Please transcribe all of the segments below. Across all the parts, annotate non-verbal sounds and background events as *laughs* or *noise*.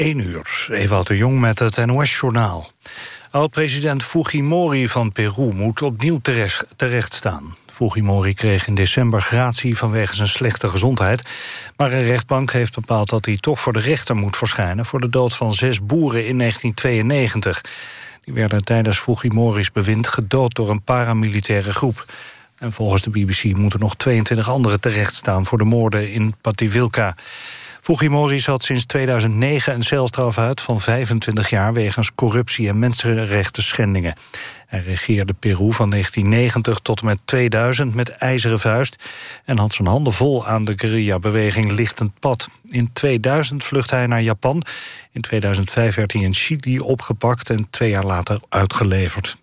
1 uur, Ewout de Jong met het NOS-journaal. Oud-president Fujimori van Peru moet opnieuw terecht, terecht staan. Fujimori kreeg in december gratie vanwege zijn slechte gezondheid. Maar een rechtbank heeft bepaald dat hij toch voor de rechter moet verschijnen... voor de dood van zes boeren in 1992. Die werden tijdens Fujimori's bewind gedood door een paramilitaire groep. En volgens de BBC moeten nog 22 anderen terechtstaan... voor de moorden in Pativilca. Fujimori zat sinds 2009 een celstraf uit van 25 jaar... wegens corruptie en mensenrechten schendingen. Hij regeerde Peru van 1990 tot en met 2000 met ijzeren vuist... en had zijn handen vol aan de guerrilla-beweging Lichtend Pad. In 2000 vluchtte hij naar Japan. In 2005 werd hij in Chili opgepakt en twee jaar later uitgeleverd.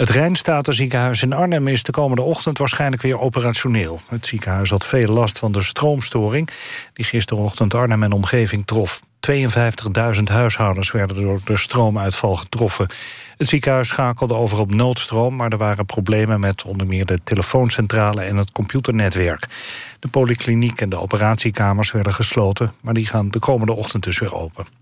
Het Rijnstatenziekenhuis in Arnhem is de komende ochtend waarschijnlijk weer operationeel. Het ziekenhuis had veel last van de stroomstoring die gisterochtend Arnhem en omgeving trof. 52.000 huishoudens werden door de stroomuitval getroffen. Het ziekenhuis schakelde over op noodstroom... maar er waren problemen met onder meer de telefooncentrale en het computernetwerk. De polykliniek en de operatiekamers werden gesloten... maar die gaan de komende ochtend dus weer open.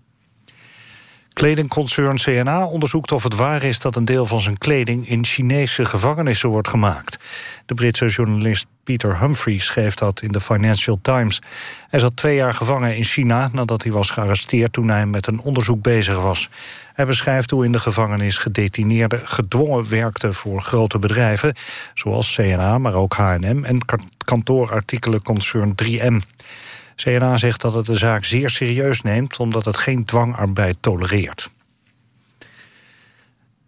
Kledingconcern CNA onderzoekt of het waar is dat een deel van zijn kleding in Chinese gevangenissen wordt gemaakt. De Britse journalist Peter Humphrey schreef dat in de Financial Times. Hij zat twee jaar gevangen in China nadat hij was gearresteerd toen hij met een onderzoek bezig was. Hij beschrijft hoe in de gevangenis gedetineerden gedwongen werkten voor grote bedrijven, zoals CNA, maar ook H&M en kantoorartikelenconcern 3M. CNA zegt dat het de zaak zeer serieus neemt... omdat het geen dwangarbeid tolereert.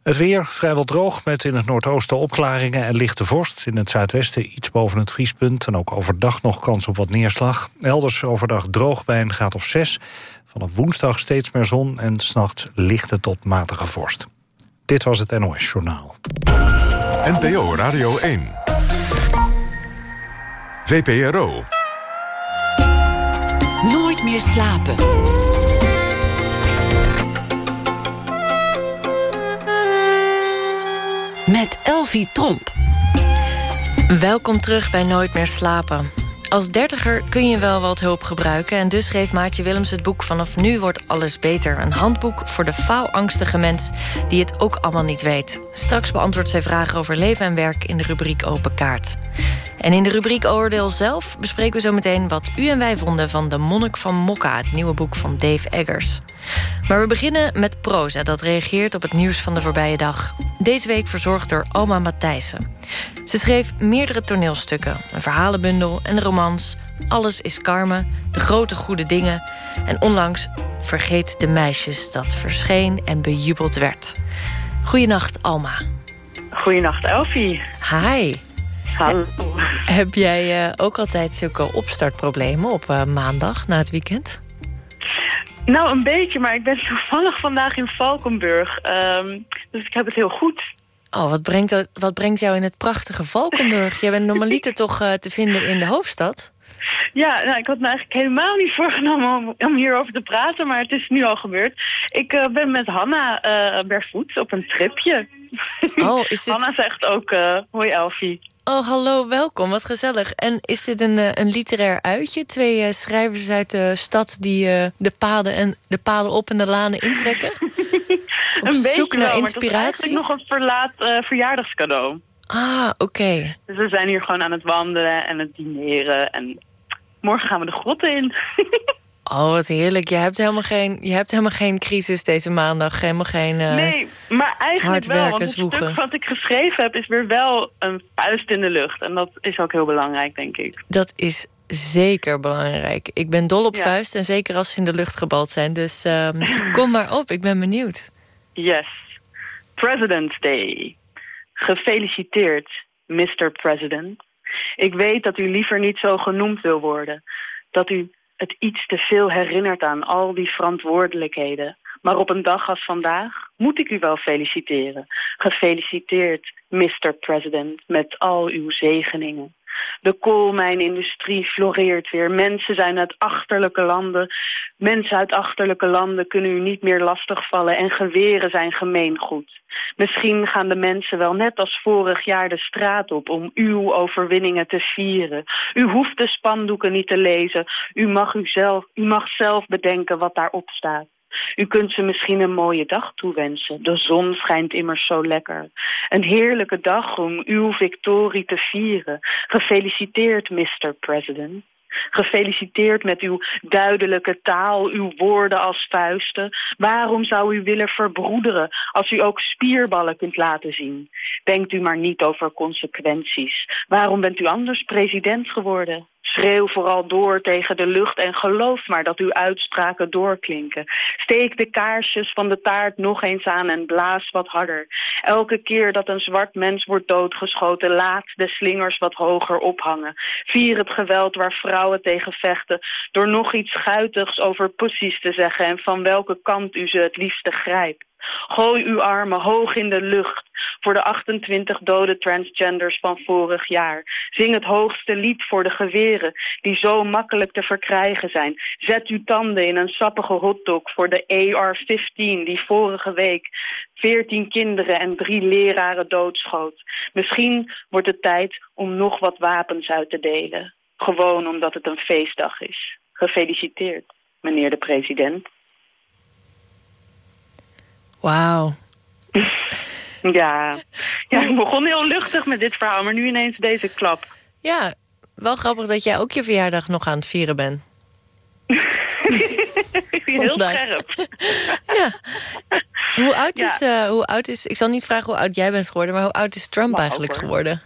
Het weer vrijwel droog met in het noordoosten opklaringen en lichte vorst. In het zuidwesten iets boven het vriespunt en ook overdag nog kans op wat neerslag. Elders overdag droog bij een graad of 6. Vanaf woensdag steeds meer zon en s'nachts lichte tot matige vorst. Dit was het NOS Journaal. NPO Radio 1. VPRO. Meer slapen. Met Elvie Tromp. Welkom terug bij Nooit meer slapen. Als dertiger kun je wel wat hulp gebruiken... en dus schreef Maartje Willems het boek Vanaf nu wordt alles beter. Een handboek voor de faalangstige mens die het ook allemaal niet weet. Straks beantwoordt zij vragen over leven en werk in de rubriek Open Kaart. En in de rubriek Oordeel zelf bespreken we zo meteen... wat u en wij vonden van De Monnik van Mokka... het nieuwe boek van Dave Eggers. Maar we beginnen met proza, dat reageert op het nieuws van de voorbije dag. Deze week verzorgd door Alma Matthijssen. Ze schreef meerdere toneelstukken, een verhalenbundel en romans... Alles is karma, de grote goede dingen... en onlangs Vergeet de meisjes dat verscheen en bejubeld werd. Goedenacht, Alma. Goedenacht, Elfie. Hi. Hallo. Heb jij uh, ook altijd zulke opstartproblemen op uh, maandag na het weekend? Nou, een beetje, maar ik ben *laughs* toevallig vandaag in Valkenburg. Um, dus ik heb het heel goed. Oh, wat brengt, wat brengt jou in het prachtige Valkenburg? Jij bent normaliter *laughs* toch uh, te vinden in de hoofdstad? Ja, nou, ik had me eigenlijk helemaal niet *laughs* voorgenomen om, om hierover te praten, maar het is nu al gebeurd. Ik uh, ben met Hanna uh, Bervoet op een tripje. Oh, is dit... Hanna zegt ook, hoi Elfie. Oh, hallo, welkom, wat gezellig. En is dit een, een literair uitje? Twee uh, schrijvers uit de stad die uh, de, paden en, de paden op en de lanen intrekken? *laughs* op een zoek beetje naar wel, inspiratie? Maar is nog een verlaat uh, verjaardagscadeau. Ah, oké. Okay. Dus we zijn hier gewoon aan het wandelen en het dineren. En morgen gaan we de grotten in. *laughs* Oh, wat heerlijk. Je hebt helemaal geen, je hebt helemaal geen crisis deze maandag. Helemaal geen uh, Nee, maar eigenlijk wel. Want het stuk wat ik geschreven heb... is weer wel een vuist in de lucht. En dat is ook heel belangrijk, denk ik. Dat is zeker belangrijk. Ik ben dol op Ja. vuist. En zeker als ze in de lucht gebald zijn. Dus um, *laughs* kom maar op. Ik ben benieuwd. Yes. President's Day. Gefeliciteerd, Mr. President. Ik weet dat u liever niet zo genoemd wil worden. Dat u het iets te veel herinnert aan al die verantwoordelijkheden. Maar op een dag als vandaag moet ik u wel feliciteren. Gefeliciteerd, Mr. President, met al uw zegeningen. De koolmijnindustrie floreert weer. Mensen zijn uit achterlijke landen. Mensen uit achterlijke landen kunnen u niet meer lastigvallen en geweren zijn gemeengoed. Misschien gaan de mensen wel net als vorig jaar de straat op om uw overwinningen te vieren. U hoeft de spandoeken niet te lezen. U mag, u zelf, u mag zelf bedenken wat daarop staat. U kunt ze misschien een mooie dag toewensen. De zon schijnt immers zo lekker. Een heerlijke dag om uw victorie te vieren. Gefeliciteerd, Mr. President. Gefeliciteerd met uw duidelijke taal, uw woorden als vuisten. Waarom zou u willen verbroederen als u ook spierballen kunt laten zien? Denkt u maar niet over consequenties. Waarom bent u anders president geworden? Schreeuw vooral door tegen de lucht en geloof maar dat uw uitspraken doorklinken. Steek de kaarsjes van de taart nog eens aan en blaas wat harder. Elke keer dat een zwart mens wordt doodgeschoten, laat de slingers wat hoger ophangen. Vier het geweld waar vrouwen tegen vechten door nog iets guitigs over pussies te zeggen en van welke kant u ze het liefste grijpt. Gooi uw armen hoog in de lucht voor de 28 dode transgenders van vorig jaar. Zing het hoogste lied voor de geweren die zo makkelijk te verkrijgen zijn. Zet uw tanden in een sappige hotdog voor de AR-15 die vorige week 14 kinderen en drie leraren doodschoot. Misschien wordt het tijd om nog wat wapens uit te delen. Gewoon omdat het een feestdag is. Gefeliciteerd, meneer de president. Wauw. *laughs* Ja. ja, ik begon heel luchtig met dit verhaal, maar nu ineens deze klap. Ja, wel grappig dat jij ook je verjaardag nog aan het vieren bent. *laughs* heel scherp. *laughs* ja. Hoe oud, is, uh, hoe oud is... Ik zal niet vragen hoe oud jij bent geworden... maar hoe oud is Trump eigenlijk geworden?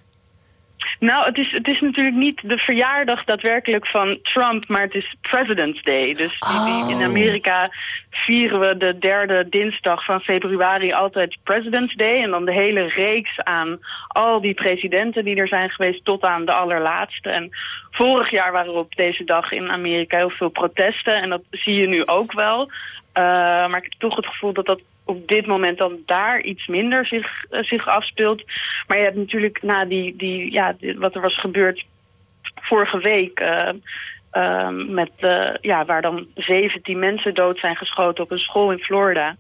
Nou, het is, het is natuurlijk niet de verjaardag daadwerkelijk van Trump, maar het is President's Day. Dus oh. in Amerika vieren we de derde dinsdag van februari altijd President's Day. En dan de hele reeks aan al die presidenten die er zijn geweest tot aan de allerlaatste. En vorig jaar waren er op deze dag in Amerika heel veel protesten. En dat zie je nu ook wel. Uh, maar ik heb toch het gevoel dat dat op dit moment dan daar iets minder zich, uh, zich afspeelt. Maar je hebt natuurlijk na die, die, ja, wat er was gebeurd vorige week... Uh, uh, met, ja, waar dan 17 mensen dood zijn geschoten op een school in Florida.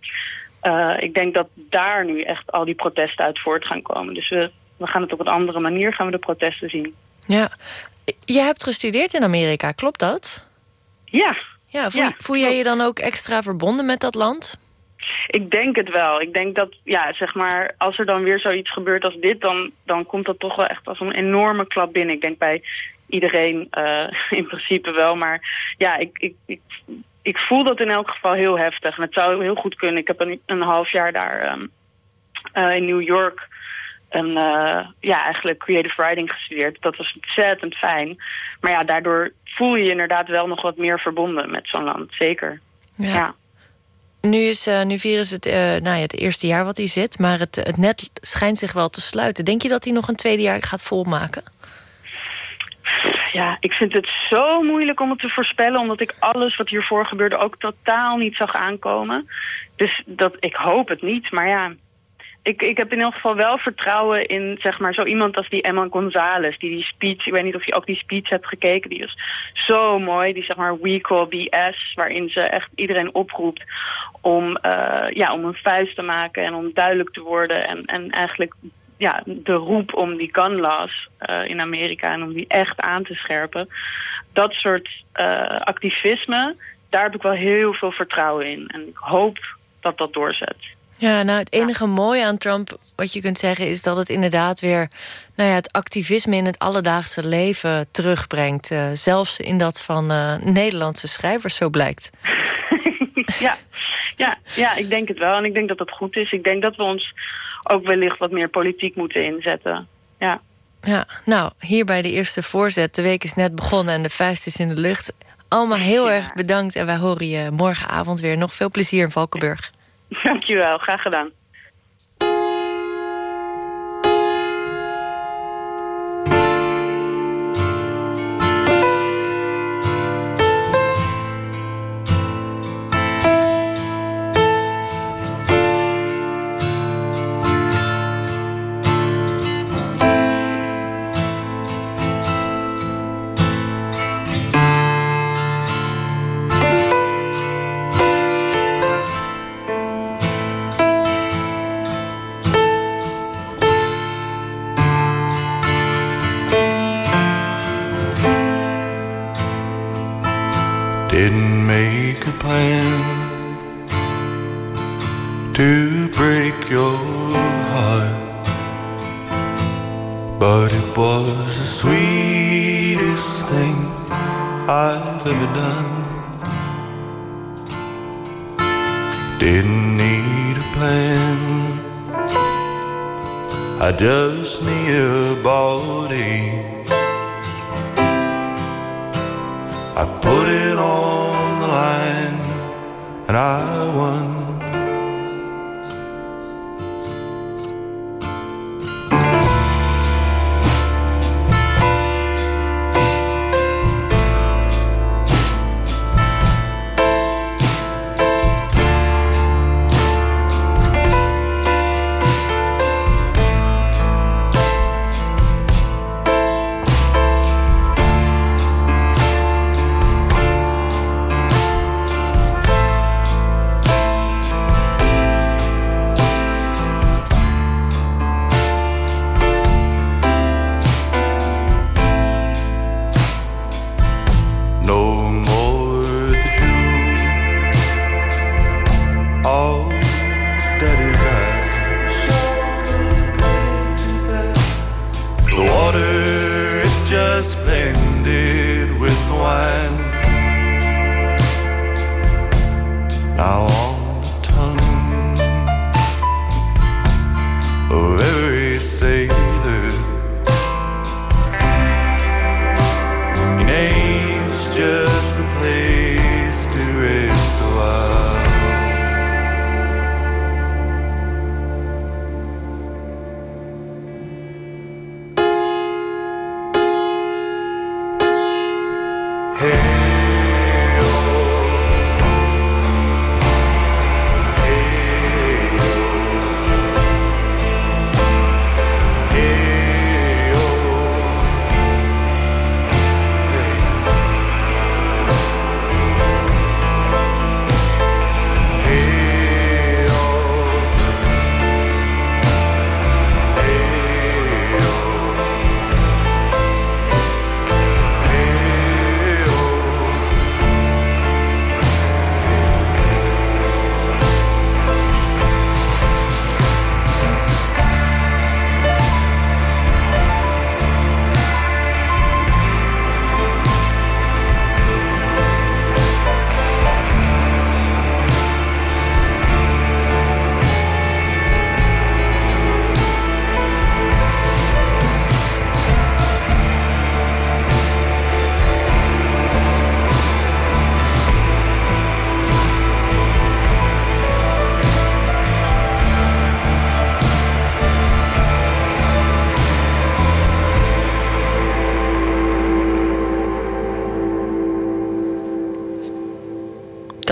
ik denk dat daar nu echt al die protesten uit voort gaan komen. Dus we, we gaan het op een andere manier gaan we de protesten zien. Ja, je hebt gestudeerd in Amerika, klopt dat? Ja. Ja, voel, ja, voel jij je dan ook extra verbonden met dat land? Ik denk het wel. Ik denk dat, ja, zeg maar, als er dan weer zoiets gebeurt als dit... dan, dan komt dat toch wel echt als een enorme klap binnen. Ik denk bij iedereen uh, *laughs* in principe wel. Maar ja, ik, ik, ik, ik, voel dat in elk geval heel heftig. En het zou heel goed kunnen. Ik heb een, een half jaar daar um, uh, in New York... En uh, ja, eigenlijk creative writing gestudeerd. Dat was ontzettend fijn. Maar ja, daardoor voel je je inderdaad wel nog wat meer verbonden met zo'n land. Zeker. ja. ja. Nu, is, uh, nu virus het, uh, nou ja, het eerste jaar wat hij zit... maar het, het net schijnt zich wel te sluiten. Denk je dat hij nog een tweede jaar gaat volmaken? Ja, ik vind het zo moeilijk om het te voorspellen... omdat ik alles wat hiervoor gebeurde ook totaal niet zag aankomen. Dus dat, ik hoop het niet, maar ja ik, ik heb in elk geval wel vertrouwen in zeg maar, zo iemand als die Emma Gonzalez. Die die speech, ik weet niet of je ook die speech hebt gekeken. Die is zo mooi. Die zeg maar We Call BS. Waarin ze echt iedereen oproept om, uh, ja, om een vuist te maken. En om duidelijk te worden. En, en eigenlijk ja, de roep om die gun laws uh, in Amerika. En om die echt aan te scherpen. Dat soort uh, activisme, daar heb ik wel heel veel vertrouwen in. En ik hoop dat dat doorzet. Ja, nou het enige mooie aan Trump, wat je kunt zeggen... is dat het inderdaad weer nou ja, het activisme in het alledaagse leven terugbrengt. Uh, zelfs in dat van uh, Nederlandse schrijvers, zo blijkt. *laughs* ja. ja, ja, ik denk het wel. En ik denk dat dat goed is. Ik denk dat we ons ook wellicht wat meer politiek moeten inzetten. Ja. Ja, nou, hier bij de eerste voorzet. De week is net begonnen en de vuist is in de lucht. Allemaal heel erg bedankt en wij horen je morgenavond weer. Nog veel plezier in Valkenburg. Dankjewel, graag gedaan.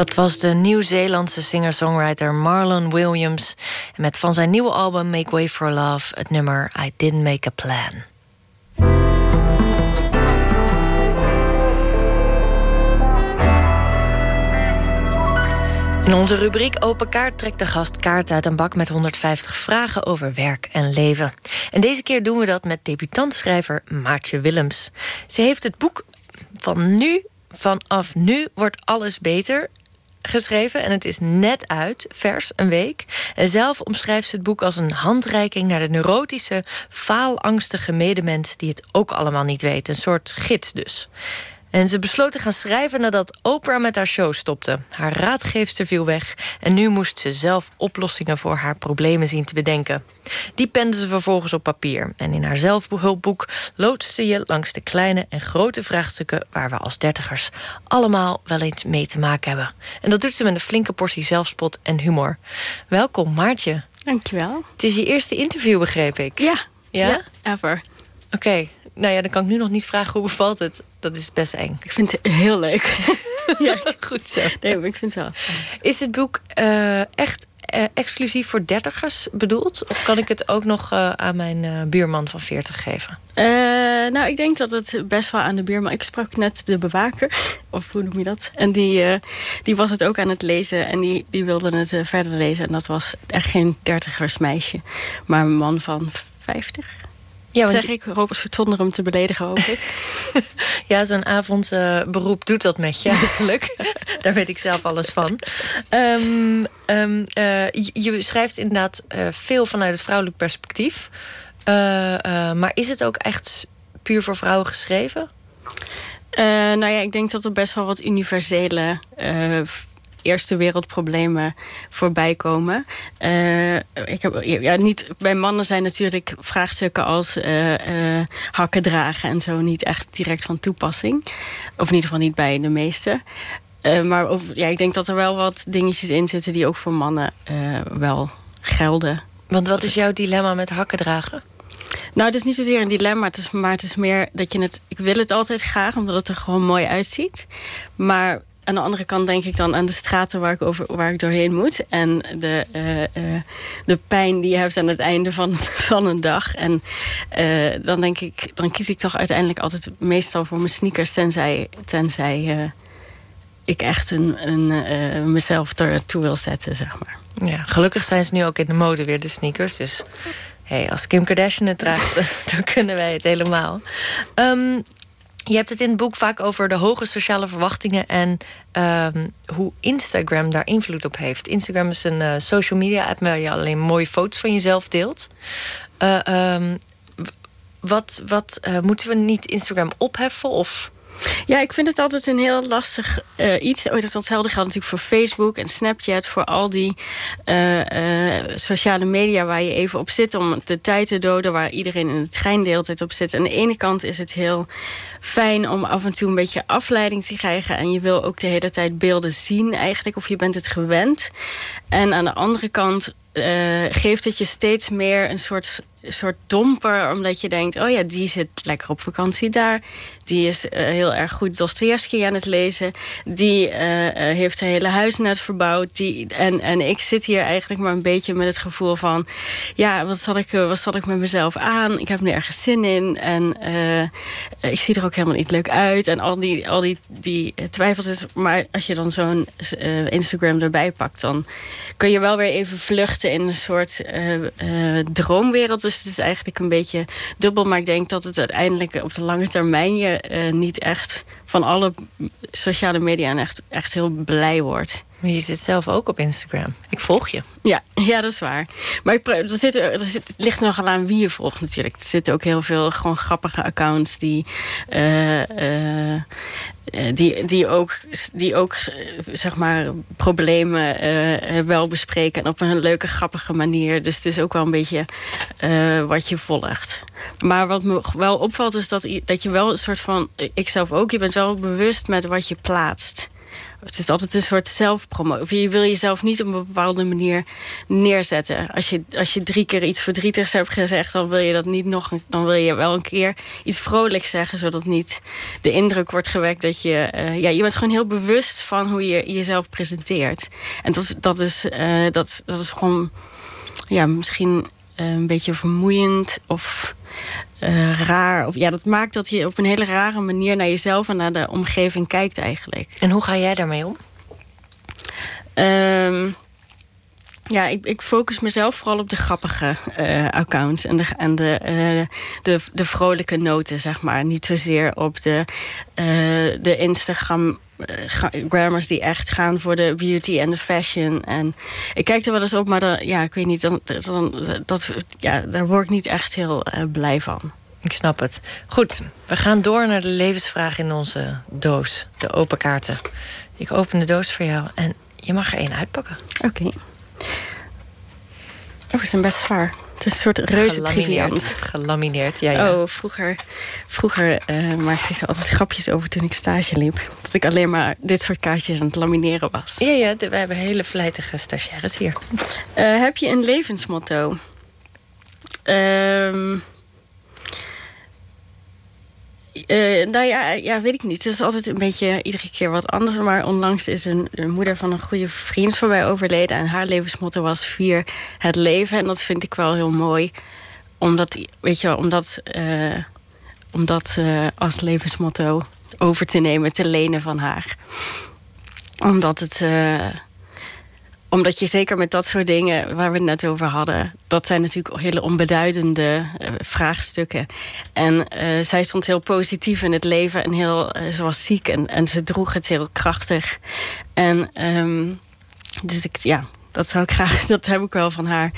Dat was de Nieuw-Zeelandse singer-songwriter Marlon Williams... met van zijn nieuwe album Make Way for Love... het nummer I Didn't Make a Plan. In onze rubriek Open Kaart trekt de gast kaart uit een bak met 150 vragen over werk en leven. En deze keer doen we dat met debutantschrijver Maartje Willems. Ze heeft het boek van nu, vanaf nu wordt alles beter geschreven en het is net uit, vers, een week. En zelf omschrijft ze het boek als een handreiking... naar de neurotische, faalangstige medemens... die het ook allemaal niet weet. Een soort gids dus. En ze besloot te gaan schrijven nadat Oprah met haar show stopte. Haar raadgeefster viel weg en nu moest ze zelf oplossingen voor haar problemen zien te bedenken. Die pende ze vervolgens op papier. En in haar zelfhulpboek loodste je langs de kleine en grote vraagstukken... waar we als dertigers allemaal wel eens mee te maken hebben. En dat doet ze met een flinke portie zelfspot en humor. Welkom, Maartje. Dankjewel. Het is je eerste interview, begreep ik. Ja, ja? ever. Oké, nou ja, dan kan ik nu nog niet vragen hoe bevalt het. Dat is best eng. Ik vind het heel leuk. *laughs* ja, goed zo. Nee, maar ik vind het wel. Is het boek uh, echt uh, exclusief voor dertigers bedoeld? Of kan ik het ook nog uh, aan mijn uh, buurman van 40 geven? nou, ik denk dat het best wel aan de buurman... Ik sprak net de bewaker, of hoe noem je dat? En die, die was het ook aan het lezen en die, die wilde het verder lezen. En dat was echt geen dertigers meisje, maar een man van 50. Ja, zeg ik, hoop zonder hem te beledigen, hoop ik. *laughs* ja, zo'n avondberoep doet dat met je eigenlijk. *laughs* Daar weet ik zelf alles van. Um, um, uh, je, schrijft inderdaad uh, veel vanuit het vrouwelijk perspectief. Uh, maar is het ook echt puur voor vrouwen geschreven? nou ja, ik denk dat er best wel wat universele eerste wereldproblemen voorbij komen. Uh, ik heb, ja, niet, bij mannen zijn natuurlijk vraagstukken als uh, uh, hakken dragen en zo niet echt direct van toepassing. Of in ieder geval niet bij de meeste. maar over, ja, ik denk dat er wel wat dingetjes in zitten die ook voor mannen wel gelden. Want wat is jouw dilemma met hakken dragen? Nou, het is niet zozeer een dilemma, het is, maar het is meer dat je het... Ik wil het altijd graag, omdat het er gewoon mooi uitziet. Maar aan de andere kant denk ik dan aan de straten waar ik, over, waar ik doorheen moet. En de, uh, uh, de pijn die je hebt aan het einde van, *laughs* van een dag. En uh, dan denk ik, dan kies ik toch uiteindelijk altijd meestal voor mijn sneakers. Tenzij, tenzij ik echt een, een, mezelf ertoe wil zetten, zeg maar. Ja, gelukkig zijn ze nu ook in de mode weer, de sneakers. Dus hey, als Kim Kardashian het draagt, *laughs* dan kunnen wij het helemaal. Um, je hebt het in het boek vaak over de hoge sociale verwachtingen... en um, hoe Instagram daar invloed op heeft. Instagram is een uh, social media app... waar je alleen mooie foto's van jezelf deelt. Uh, um, wat wat uh, moeten we niet Instagram opheffen? Of ja, ik vind het altijd een heel lastig uh, iets. Oh, datzelfde geldt natuurlijk voor Facebook en Snapchat. Voor al die sociale media waar je even op zit om de tijd te doden. Waar iedereen in het trein de hele tijd op zit. Aan de ene kant is het heel fijn om af en toe een beetje afleiding te krijgen. En je wil ook de hele tijd beelden zien eigenlijk. Of je bent het gewend. En aan de andere kant geeft het je steeds meer een soort soort domper, omdat je denkt... oh ja, die zit lekker op vakantie daar. Die is uh, heel erg goed Dostoevsky aan het lezen. Die uh, heeft zijn hele huis net verbouwd. Die, en, en ik zit hier eigenlijk maar een beetje met het gevoel van... ja, wat zal ik, wat zal ik met mezelf aan? Ik heb er ergens zin in. En ik zie er ook helemaal niet leuk uit. En al die, al die, die twijfels is... maar als je dan zo'n Instagram erbij pakt... dan kun je wel weer even vluchten in een soort droomwereld... Dus het is eigenlijk een beetje dubbel. Maar ik denk dat het uiteindelijk op de lange termijn... je uh, niet echt van alle sociale media echt, echt heel blij wordt. Maar je zit zelf ook op Instagram. Ik volg je. Ja, ja dat is waar. Maar er, zit, er zit, het ligt nogal aan wie je volgt natuurlijk. Er zitten ook heel veel gewoon grappige accounts... die, uh, uh, die, die ook, die ook zeg maar, problemen wel bespreken... en op een leuke, grappige manier. Dus het is ook wel een beetje wat je volgt. Maar wat me wel opvalt is dat, dat je wel een soort van... ik zelf ook, je bent wel bewust met wat je plaatst het is altijd een soort zelfpromotie. Je wil jezelf niet op een bepaalde manier neerzetten. Als je, als je drie keer iets verdrietigs hebt gezegd... dan wil je dat niet nog... dan wil je wel een keer iets vrolijks zeggen... zodat niet de indruk wordt gewekt dat je... Uh, ja, je bent gewoon heel bewust van hoe je jezelf presenteert. En dat, dat, is, uh, dat, dat is gewoon... ja, misschien uh, een beetje vermoeiend of uh, raar. Of, ja, dat maakt dat je op een hele rare manier naar jezelf en naar de omgeving kijkt eigenlijk. En hoe ga jij daarmee om? Um, ja, ik, ik, focus mezelf vooral op de grappige uh, accounts en, de, en de, uh, de, de vrolijke noten, zeg maar. Niet zozeer op de, uh, de Instagram grammars die echt gaan voor de beauty en de fashion. En ik kijk er wel eens op, maar dan, ja, ik weet niet, dan, dan, dat, ja, daar word ik niet echt heel uh, blij van. Ik snap het. Goed, we gaan door naar de levensvraag in onze doos. De open kaarten. Ik open de doos voor jou en je mag er één uitpakken. Oké. Okay. Oh, ze zijn best zwaar. Het is een soort reuze triviant. Gelamineerd, ja, ja. Oh, vroeger, vroeger uh, maakte ik er altijd grapjes over toen ik stage liep. Dat ik alleen maar dit soort kaartjes aan het lamineren was. Ja, ja, we hebben hele vlijtige stagiaires hier. Uh, heb je een levensmotto? Ehm... Uh, nou ja, ja, weet ik niet. Het is altijd een beetje iedere keer wat anders. Maar onlangs is een, moeder van een goede vriend van mij overleden. En haar levensmotto was vier het leven. En dat vind ik wel heel mooi. Omdat, weet je omdat, uh, omdat uh, als levensmotto over te nemen, te lenen van haar. Omdat het omdat je zeker met dat soort dingen waar we het net over hadden... dat zijn natuurlijk hele onbeduidende uh, vraagstukken. En uh, zij stond heel positief in het leven en heel, uh, ze was ziek en, en ze droeg het heel krachtig. En um, dus ik, ja, dat zou ik graag, *laughs* dat heb ik wel van haar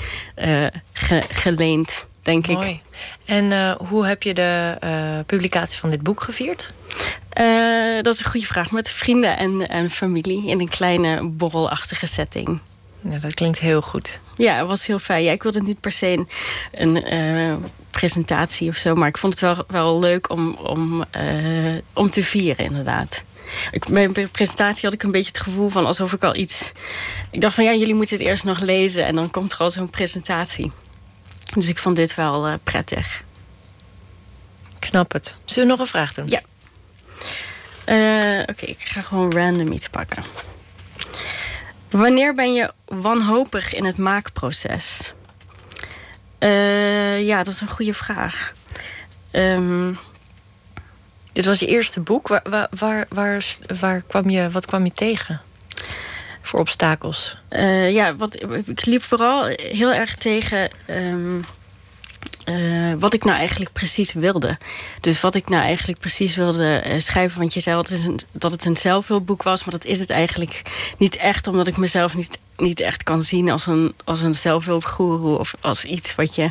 ge, geleend, denk Mooi. ik. En hoe heb je de publicatie van dit boek gevierd? Uh, dat is een goede vraag. Met vrienden en, en familie in een kleine borrelachtige setting. Ja, dat klinkt heel goed. Ja, het was heel fijn. Ja, ik wilde niet per se een, een uh, presentatie of zo... maar ik vond het wel, wel leuk om, om, uh, om te vieren, inderdaad. Ik, mijn presentatie had ik een beetje het gevoel van alsof ik al iets... Ik dacht van ja, jullie moeten het eerst nog lezen... en dan komt er al zo'n presentatie. Dus ik vond dit wel uh, prettig. Ik snap het. Zullen we nog een vraag doen? Ja. Oké, okay, ik ga gewoon random iets pakken. Wanneer ben je wanhopig in het maakproces? Uh, ja, dat is een goede vraag. Um, Dit was je eerste boek. Waar, waar, waar, waar, kwam je, wat kwam je tegen? Voor obstakels? Uh, ja, wat, ik liep vooral heel erg tegen... Um, uh, wat ik nou eigenlijk precies wilde. Dus wat ik nou eigenlijk precies wilde uh, schrijven. Want je zei dat het, een, dat was. Maar dat is het eigenlijk niet echt. Omdat ik mezelf niet, niet echt kan zien als een, als een zelfhulpgoeroe. Of als iets wat je,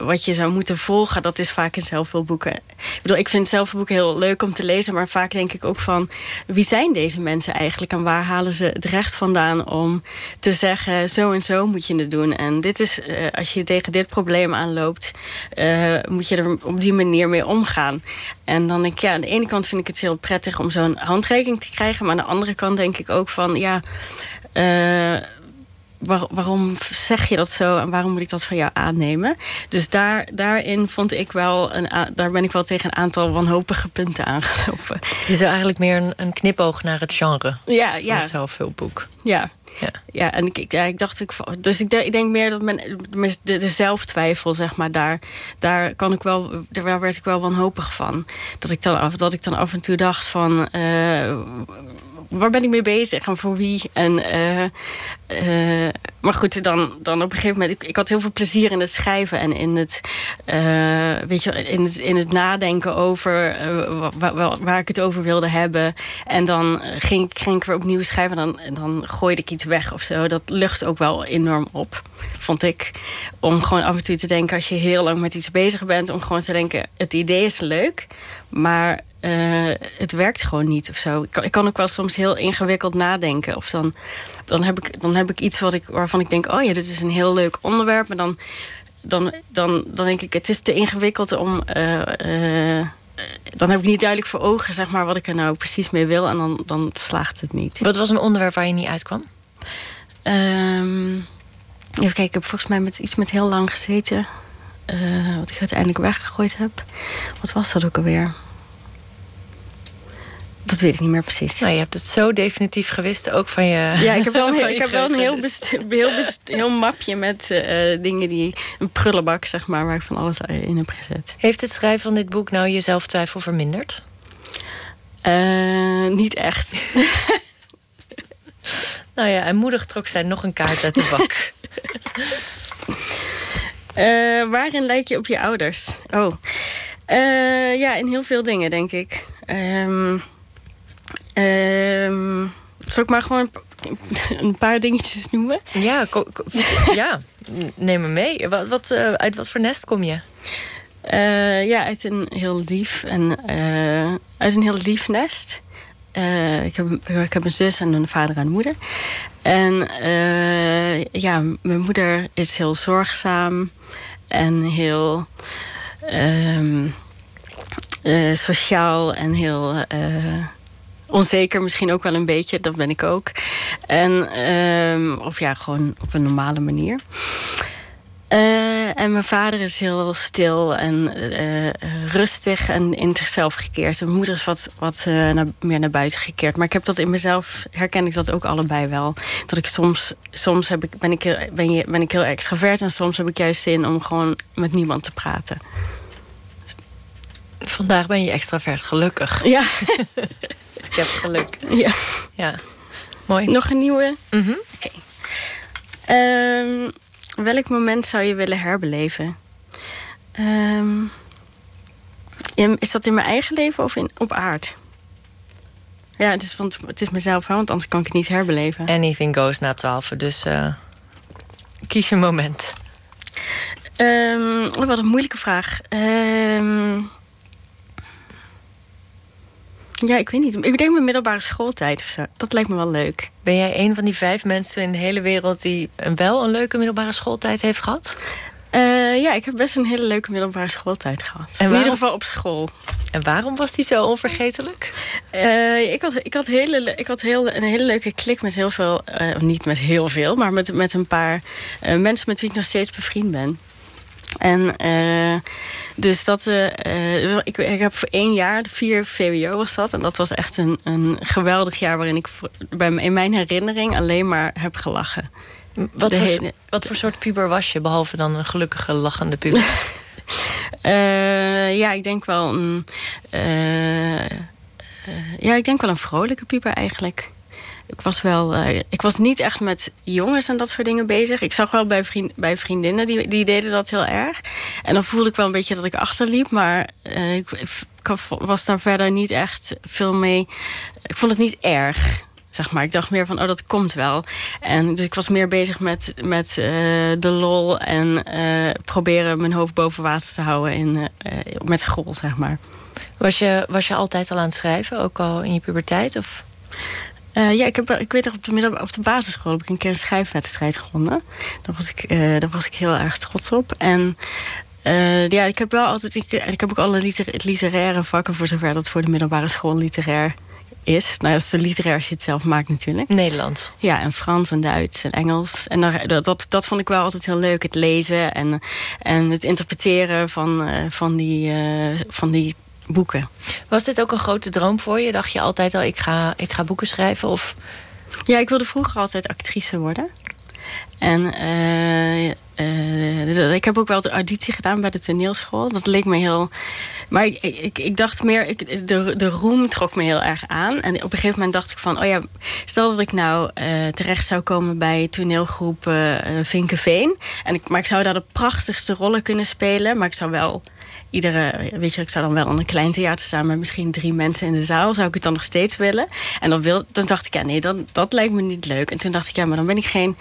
uh, wat je zou moeten volgen. Dat is vaak in zelfhulpboeken. Ik bedoel, ik vind zelfhulpboeken heel leuk om te lezen. Maar vaak denk ik ook van... Wie zijn deze mensen eigenlijk? En waar halen ze het recht vandaan om te zeggen... Zo en zo moet je het doen. En dit is, als je tegen dit probleem aan loopt, uh, moet je er op die manier mee omgaan. En dan denk ik, ja, aan de ene kant vind ik het heel prettig om zo'n handreiking te krijgen. Maar aan de andere kant denk ik ook van, ja, uh, waar, waarom zeg je dat zo en waarom moet ik dat van jou aannemen? Dus daar, daarin vond ik wel, een, daar ben ik wel tegen een aantal wanhopige punten aangelopen. Het is eigenlijk meer een, een knipoog naar het genre ja, van ja. het zelfhulpboek. Ja. Ja. ja, en ik, ja, ik dacht, ik, dus ik, ik denk meer dat men, de, de zelftwijfel, zeg maar, daar, daar kan ik wel, daar werd ik wel wanhopig van. Dat ik dan af, dat ik dan af en toe dacht van, uh, waar ben ik mee bezig en voor wie? En, uh, uh, maar goed, dan, dan op een gegeven moment, ik, ik had heel veel plezier in het schrijven en in het, weet je, in het, in het nadenken over waar, waar ik het over wilde hebben. En dan ging, ging ik weer opnieuw schrijven en dan, dan gooide ik iets weg of zo. Dat lucht ook wel enorm op, vond ik. Om gewoon af en toe te denken, als je heel lang met iets bezig bent... om gewoon te denken, het idee is leuk, maar uh, het werkt gewoon niet of zo. Ik kan, ik kan, ook wel soms heel ingewikkeld nadenken. Of dan, dan, heb, ik, dan heb ik iets wat ik, waarvan ik denk, oh ja, dit is een heel leuk onderwerp. Maar dan, dan, dan, dan denk ik, het is te ingewikkeld om... Uh, uh, dan heb ik niet duidelijk voor ogen zeg maar, wat ik er nou precies mee wil. En dan, dan slaagt het niet. Wat was een onderwerp waar je niet uitkwam? Um, even kijken, ik heb volgens mij met iets met heel lang gezeten. Wat ik uiteindelijk weggegooid heb. Wat was dat ook alweer? Dat weet ik niet meer precies. Nou, je hebt het zo definitief gewist, ook van je Ja, ik heb wel *laughs* een, heel, ik heb wel een heel, best, heel, best, heel mapje met uh, dingen die... Een prullenbak, zeg maar, waar ik van alles in heb gezet. Heeft het schrijven van dit boek nou je zelftwijfel verminderd? Uh, niet echt. *laughs* nou ja, en moedig trok zij nog een kaart uit de bak. uh, *laughs* waarin lijk je op je ouders? Oh. Uh, ja, in heel veel dingen, denk ik. Um, um, zal ik maar gewoon een paar dingetjes noemen? Ja, *laughs* ja. neem me mee. Wat, wat, uh, uit wat voor nest kom je? Uh, ja, uit een heel lief, en, uh, uit een heel lief nest. Uh, ik, heb, ik heb een zus en een vader en een moeder. En ja, mijn moeder is heel zorgzaam en heel um, sociaal en heel onzeker misschien ook wel een beetje. Dat ben ik ook. En, um, of ja, gewoon op een normale manier. Uh, en mijn vader is heel stil en uh, rustig en in zichzelf gekeerd. Mijn moeder is wat, wat naar, meer naar buiten gekeerd. Maar ik heb dat in mezelf, herken ik dat ook allebei wel. Dat ik soms, soms heb ik, ben, ik heel, ben, ben ik heel extravert... en soms heb ik juist zin om gewoon met niemand te praten. Vandaag ben je extravert gelukkig. Ja. *laughs* ik heb geluk. Ja. ja. Mooi. Nog een nieuwe? Mhm. Oké. Ehm, welk moment zou je willen herbeleven? Ehm, in- is dat in mijn eigen leven of in, op aard? Ja, het is, want het is mezelf, want anders kan ik het niet herbeleven. Anything goes na twaalf. Dus eh, kies je moment. Ehm, oh, wat een moeilijke vraag. Ehm, ja, ik weet niet. Ik denk mijn middelbare schooltijd of zo. Dat lijkt me wel leuk. Ben jij een van die vijf mensen in de hele wereld... die een- wel een leuke middelbare schooltijd heeft gehad? Eh, ja, ik heb best een hele leuke middelbare schooltijd gehad. in ieder geval op school. En waarom was die zo onvergetelijk? Eh, ik, had, ik had, hele, le- ik had heel, een hele leuke klik met heel veel... eh, niet met heel veel, maar met, met een paar mensen... met wie ik nog steeds bevriend ben. En eh, dus dat... eh, eh, ik, ik heb voor één jaar, de vier VWO was dat. En dat was echt een, een geweldig jaar... waarin ik bij, in mijn herinnering alleen maar heb gelachen. Wat De voor, hele- wat voor soort puber was je? Behalve dan een gelukkige, lachende puber. *laughs* Ja, ik denk wel een... ja, ik denk wel een vrolijke puber eigenlijk. Ik was wel... eh, ik was niet echt met jongens en dat soort dingen bezig. Ik zag wel bij, vriend, bij vriendinnen, die, die deden dat heel erg. En dan voelde ik wel een beetje dat ik achterliep. Maar eh, ik, was daar verder niet echt veel mee... Ik vond het niet erg zeg maar. Ik dacht meer van, oh, dat komt wel. En dus ik was meer bezig met, met eh, de lol en proberen mijn hoofd boven water te houden in, met school, zeg maar. Was je, was je altijd al aan het schrijven, ook al in je puberteit? Of? Eh, ja, ik, heb, ik weet nog, op de, middel, op de basisschool heb ik een keer een schrijfwedstrijd gewonnen. Daar was ik, eh, daar was ik heel erg trots op. En eh, ja, ik heb wel altijd, ik, ik heb ook alle liter, literaire vakken, voor zover dat voor de middelbare school literair is. Nou, dat is zo literair als je het zelf maakt natuurlijk. Nederlands. Ja, en Frans en Duits en Engels. En daar, dat, dat, dat vond ik wel altijd heel leuk. Het lezen en, en het interpreteren van, van, die, eh, van die boeken. Was dit ook een grote droom voor je? Dacht je altijd al, ik ga, ik ga boeken schrijven? Of Ja, ik wilde vroeger altijd actrice worden. En eh, eh, ik heb ook wel de auditie gedaan bij de toneelschool. Dat leek me heel... Maar ik, ik, ik dacht meer, ik, de, de roem trok me heel erg aan. En op een gegeven moment dacht ik van... oh ja, stel dat ik nou eh, terecht zou komen bij toneelgroep eh Vinkenveen. En ik, maar ik zou daar de prachtigste rollen kunnen spelen. Maar ik zou wel iedere, weet je, ik zou dan wel aan een klein theater staan met misschien drie mensen in de zaal. Zou ik het dan nog steeds willen? En dan, wil, dan dacht ik, ja, nee, dan, dat lijkt me niet leuk. En toen dacht ik, ja, maar dan ben ik geen.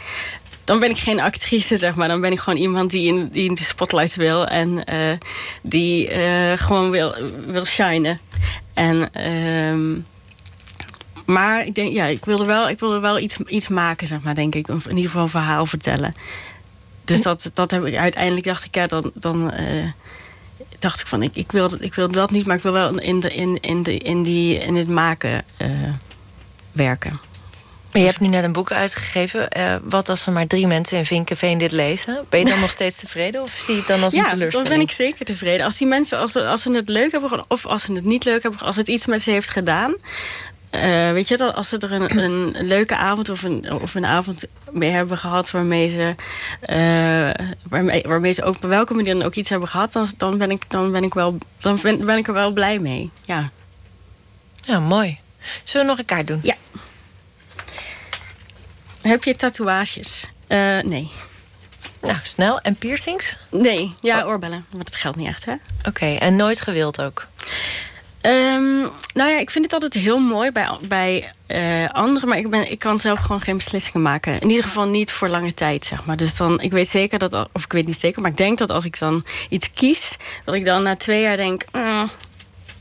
Dan ben ik geen actrice, zeg maar. Dan ben ik gewoon iemand die in, die in de spotlight wil. En uh, die uh, gewoon wil, wil shinen. En, uh, maar ik denk, ja, ik wilde wel, ik wilde wel iets, iets maken, zeg maar, denk ik. In ieder geval een verhaal vertellen. Dus dat, dat heb ik uiteindelijk dacht ik, ja, dan. dan uh, dacht ik van, ik, ik, wil, ik wil dat niet, maar ik wil wel in, de, in, in, de, in, die, in het maken uh, werken. Maar je hebt nu net een boek uitgegeven. Uh, wat als er maar drie mensen in Vinkenveen dit lezen? Ben je dan nog steeds tevreden of zie je het dan als ja, een teleurstelling? dan ben ik zeker tevreden. Als die mensen, als ze, als ze het leuk hebben of als ze het niet leuk hebben, als het iets met ze heeft gedaan... Uh, weet je, dat als ze er een, een leuke avond of een, of een avond mee hebben gehad waarmee ze, uh, waarmee, waarmee ze ook op welke manier dan ook iets hebben gehad, dan, dan, ben, ik, dan, ben, ik wel, dan ben, ben ik er wel blij mee. Ja. ja, mooi. Zullen we nog een kaart doen? Ja. Heb je tatoeages? Uh, nee. Nou, snel. En piercings? Nee, ja, oh. oorbellen. Maar dat geldt niet echt, hè? Oké, okay. en nooit gewild ook? Um, nou ja, ik vind het altijd heel mooi bij, bij uh, anderen. Maar ik, ben, ik kan zelf gewoon geen beslissingen maken. In ieder geval niet voor lange tijd, zeg maar. Dus dan, ik weet zeker dat... Of ik weet niet zeker, maar ik denk dat als ik dan iets kies... dat ik dan na twee jaar denk... Uh,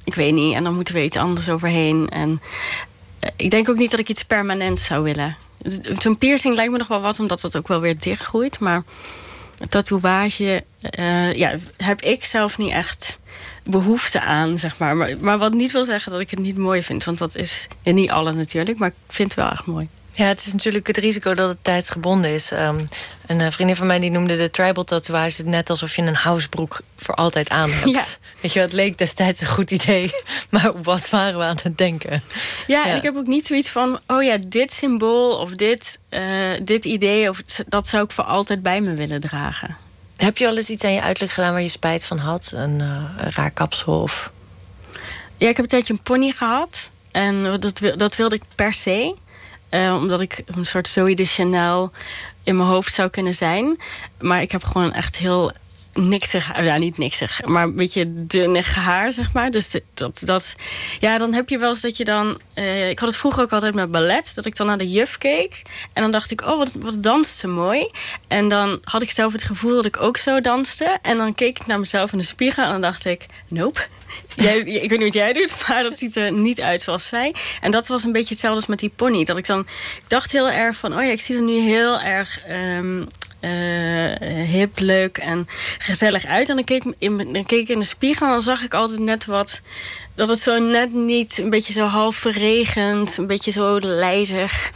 ik weet niet, en dan moeten we iets anders overheen. En uh, ik denk ook niet dat ik iets permanents zou willen. Zo'n piercing lijkt me nog wel wat, omdat dat ook wel weer dichtgroeit. Maar tatoeage, ja, heb ik zelf niet echt behoefte aan, zeg maar. maar. Maar wat niet wil zeggen dat ik het niet mooi vind. Want dat is ja, niet alle natuurlijk, maar ik vind het wel echt mooi. Ja, het is natuurlijk het risico dat het tijdsgebonden is. Um, een uh, vriendin van mij die noemde de tribal tatoeage net alsof je een housebroek voor altijd aan *laughs* hebt. Ja. Weet je, het leek destijds een goed idee, *laughs* maar wat waren we aan het denken? Ja, ja. en ik heb ook niet zoiets van, oh ja, dit symbool of dit, uh, dit idee, of dat zou ik voor altijd bij me willen dragen. Heb je al eens iets aan je uiterlijk gedaan waar je spijt van had? Een, uh, een raar kapsel of... Ja, ik heb een tijdje een pony gehad. En dat, dat wilde ik per se. Uh, omdat ik een soort Zoe Chanel in mijn hoofd zou kunnen zijn. Maar ik heb gewoon echt heel niksig, ja niet niksig, maar een beetje dunnig haar, zeg maar. Dus dat, dat, ja, dan heb je wel eens dat je dan... Uh, ik had het vroeger ook altijd met ballet, dat ik dan naar de juf keek. En dan dacht ik, oh, wat, wat danst ze mooi. En dan had ik zelf het gevoel dat ik ook zo danste. En dan keek ik naar mezelf in de spiegel en dan dacht ik, nope. *laughs* Ik weet niet wat jij doet, *laughs* maar dat ziet er niet uit zoals zij. En dat was een beetje hetzelfde als met die pony. Dat ik dan ik dacht heel erg van, oh ja, ik zie er nu heel erg uh, hip, leuk en gezellig uit. En dan keek, in, dan keek ik in de spiegel en dan zag ik altijd net wat... dat het zo net niet, een beetje zo half verregend... een beetje zo lijzig,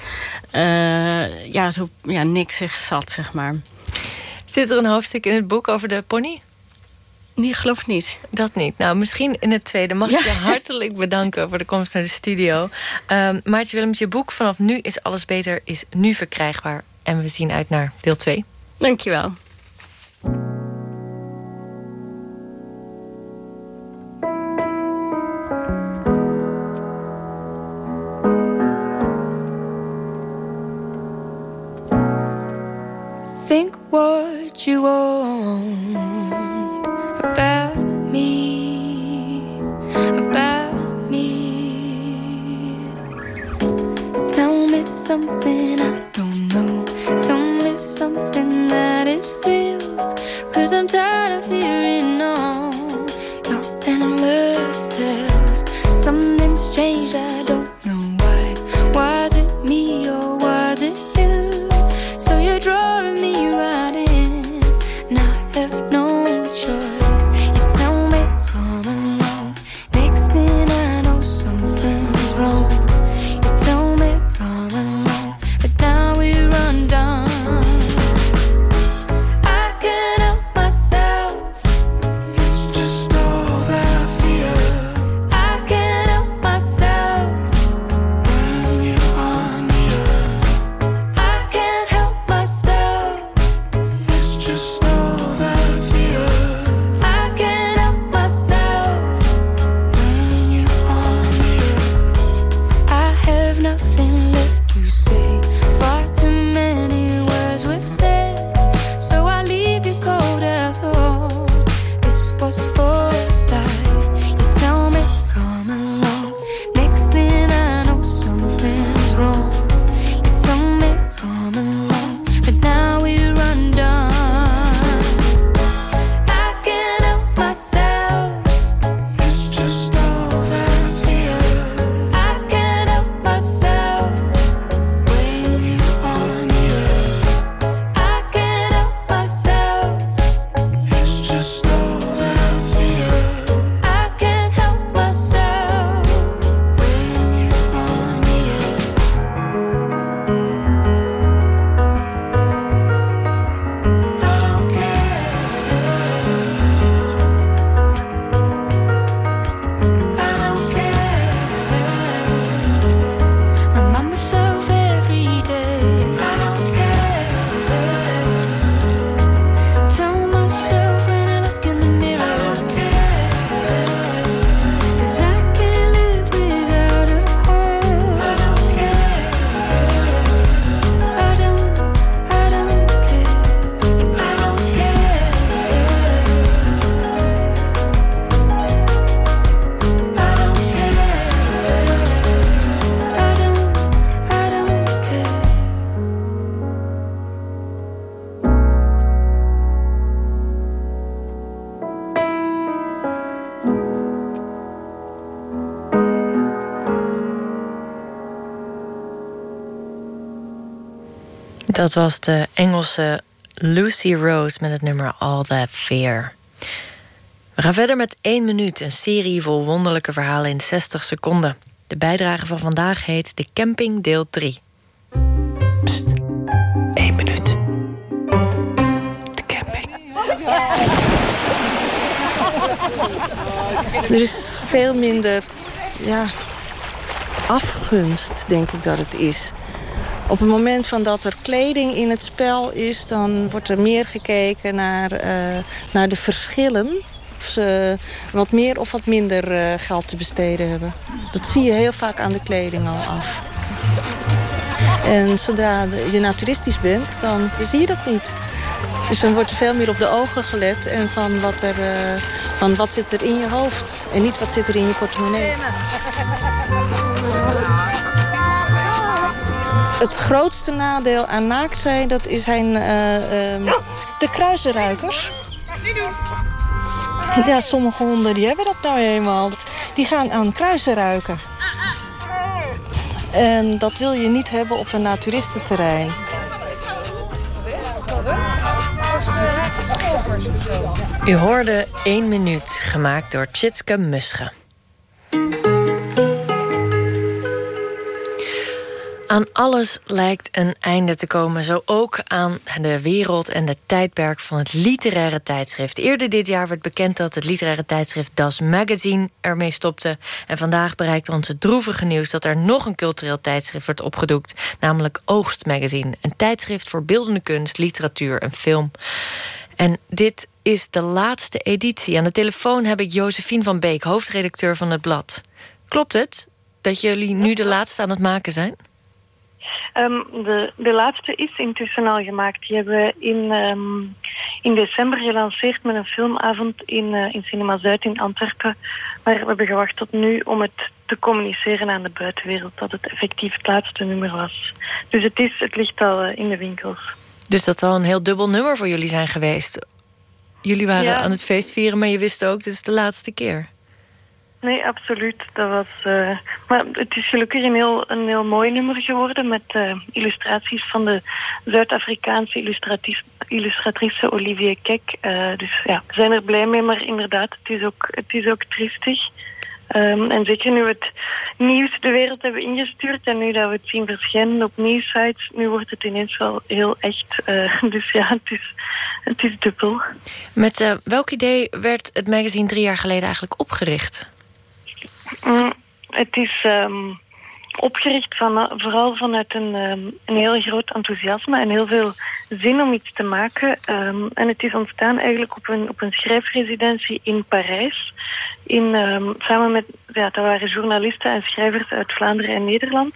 uh, ja, zo ja, niksig zat, zeg maar. Zit er een hoofdstuk in het boek over de pony? Nee, geloof ik niet. Dat niet. Nou, misschien in het tweede. Mag ik je hartelijk bedanken voor de komst naar de studio. Um, Maartje Willems, je boek Vanaf Nu is alles beter is nu verkrijgbaar. En we zien uit naar deel 2. Dankjewel. Think what you want about me, about me. Tell me something I don't know. Tell me something that is real. Cause I'm tired of hearing all your endless tales. Something's changed, I don't Dat was de Engelse Lucy Rose met het nummer All That Fear. We gaan verder met 1 minuut, een serie vol wonderlijke verhalen in 60 seconden. De bijdrage van vandaag heet De Camping deel 3. Pst, 1 minuut. De camping. *laughs* Er is veel minder ja, afgunst, denk ik dat het is. Op het moment van dat er kleding in het spel is... dan wordt er meer gekeken naar, eh, naar de verschillen. Of ze wat meer of wat minder eh, geld te besteden hebben. Dat zie je heel vaak aan de kleding al af. En zodra je naturistisch bent, dan zie je dat niet. Dus dan wordt er veel meer op de ogen gelet en van wat, er, uh, van wat zit er in je hoofd. En niet wat zit er in je portemonnee. Het grootste nadeel aan naakt zijn, dat zijn uh, um, de kruisenruikers. Ja, sommige honden die hebben dat nou eenmaal. Die gaan aan kruisen ruiken. En dat wil je niet hebben op een naturistenterrein. U hoorde 1 minuut, gemaakt door Tjitske Musche. Aan alles lijkt een einde te komen, zo ook aan de wereld en het tijdperk van het literaire tijdschrift. Eerder dit jaar werd bekend dat het literaire tijdschrift Das Magazine ermee stopte. En vandaag bereikt ons het droevige nieuws dat er nog een cultureel tijdschrift wordt opgedoekt, namelijk Oogst Magazine. Een tijdschrift voor beeldende kunst, literatuur en film. En dit is de laatste editie. Aan de telefoon heb ik Josephine van Beek, hoofdredacteur van het blad. Klopt het dat jullie nu de laatste aan het maken zijn? Um, de, de laatste is intussen al gemaakt. Die hebben we in, um, in december gelanceerd met een filmavond in, uh, in Cinema Zuid in Antwerpen. Maar we hebben gewacht tot nu om het te communiceren aan de buitenwereld dat het effectief het laatste nummer was. Dus het, is, het ligt al uh, in de winkels. Dus dat zal een heel dubbel nummer voor jullie zijn geweest. Jullie waren ja. aan het feest vieren, maar je wist ook, dit is de laatste keer. Nee, absoluut. Dat was, uh, maar het is gelukkig een heel, een heel mooi nummer geworden met uh, illustraties van de Zuid-Afrikaanse illustratrice Olivier Kek. Uh, dus ja, we zijn er blij mee, maar inderdaad, het is ook, het is ook triestig. Um, en zeker nu we het nieuws de wereld hebben ingestuurd en nu dat we het zien verschijnen op nieuwsites, nu wordt het ineens wel heel echt. *laughs* Dus ja, het is, het is dubbel. Met welk idee werd het magazine drie jaar geleden eigenlijk opgericht? Mm, het is um, opgericht van, vooral vanuit een, um, een heel groot enthousiasme en heel veel zin om iets te maken. Um, en het is ontstaan eigenlijk op een, op een schrijfresidentie in Parijs. In, samen met, ja, dat waren journalisten en schrijvers uit Vlaanderen en Nederland.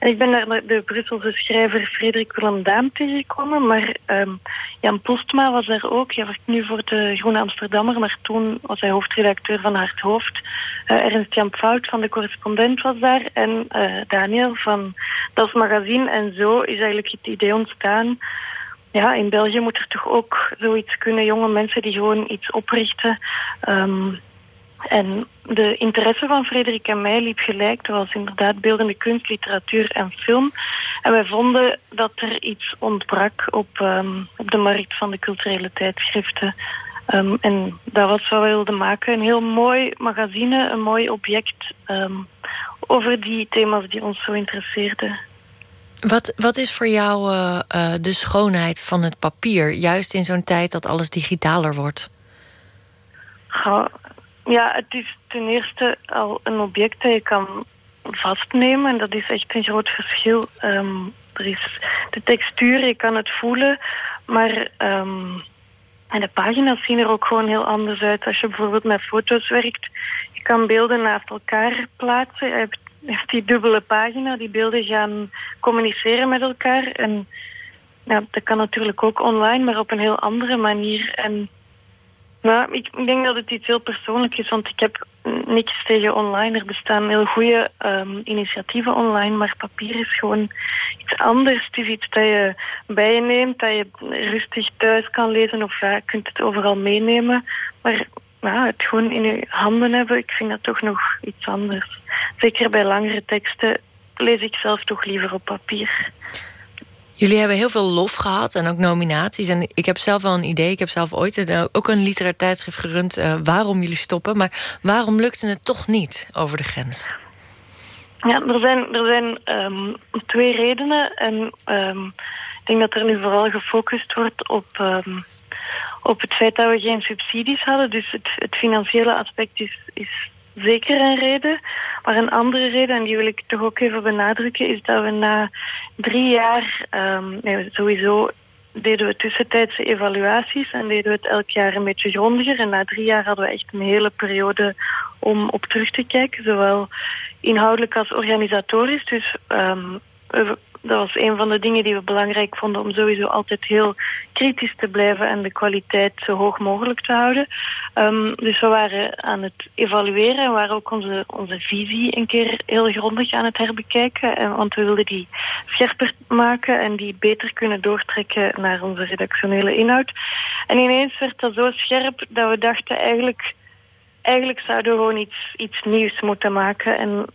Ik ben daar de Brusselse schrijver Frederik Willem Daam tegengekomen. Maar um, Jan Postma was daar ook. Hij werkt nu voor de Groene Amsterdammer. Maar toen was hij hoofdredacteur van Hart Hoofd. Uh, Ernst Jan Fout van de correspondent was daar. En uh, Daniel van Das Magazine. En zo is eigenlijk het idee ontstaan. Ja, in België moet er toch ook zoiets kunnen. Jonge mensen die gewoon iets oprichten. Um, en de interesse van Frederik en mij liep gelijk. Dat was inderdaad beeldende kunst, literatuur en film. En wij vonden dat er iets ontbrak op, um, op de markt van de culturele tijdschriften. Um, en dat was wat we wilden maken. Een heel mooi magazine, een mooi object um, over die thema's die ons zo interesseerden. Wat, wat is voor jou uh, uh, de schoonheid van het papier? Juist in zo'n tijd dat alles digitaler wordt. Ja, het is ten eerste al een object dat je kan vastnemen. En dat is echt een groot verschil. Um, er is de textuur, je kan het voelen. Maar um, en de pagina's zien er ook gewoon heel anders uit. Als je bijvoorbeeld met foto's werkt, je kan beelden naast elkaar plaatsen. Je hebt, je hebt die dubbele pagina, die beelden gaan communiceren met elkaar. En ja, dat kan natuurlijk ook online, maar op een heel andere manier. En nou, ik denk dat het iets heel persoonlijk is, want ik heb niks tegen online. Er bestaan heel goede um, initiatieven online, maar papier is gewoon iets anders. Het is iets dat je bij je neemt, dat je rustig thuis kan lezen of ja, je kunt het overal meenemen. Maar ja, het gewoon in je handen hebben, ik vind dat toch nog iets anders. Zeker bij langere teksten lees ik zelf toch liever op papier. Jullie hebben heel veel lof gehad en ook nominaties. En ik heb zelf wel een idee. Ik heb zelf ooit ook een literair tijdschrift gerund... Uh, waarom jullie stoppen. Maar waarom lukte het toch niet over de grens? Ja, er zijn, er zijn um, twee redenen. En um, ik denk dat er nu vooral gefocust wordt op, um, op het feit dat we geen subsidies hadden. Dus het, het financiële aspect is, is zeker een reden. Maar een andere reden, en die wil ik toch ook even benadrukken, is dat we na drie jaar, um, nee, sowieso deden we tussentijdse evaluaties en deden we het elk jaar een beetje grondiger. En na drie jaar hadden we echt een hele periode om op terug te kijken, zowel inhoudelijk als organisatorisch. Dus um, we- dat was een van de dingen die we belangrijk vonden om sowieso altijd heel kritisch te blijven en de kwaliteit zo hoog mogelijk te houden. Ehm, dus we waren aan het evalueren en waren ook onze, onze visie een keer heel grondig aan het herbekijken. En, want we wilden die scherper maken en die beter kunnen doortrekken naar onze redactionele inhoud. En ineens werd dat zo scherp dat we dachten eigenlijk, eigenlijk zouden we gewoon iets, iets nieuws moeten maken. En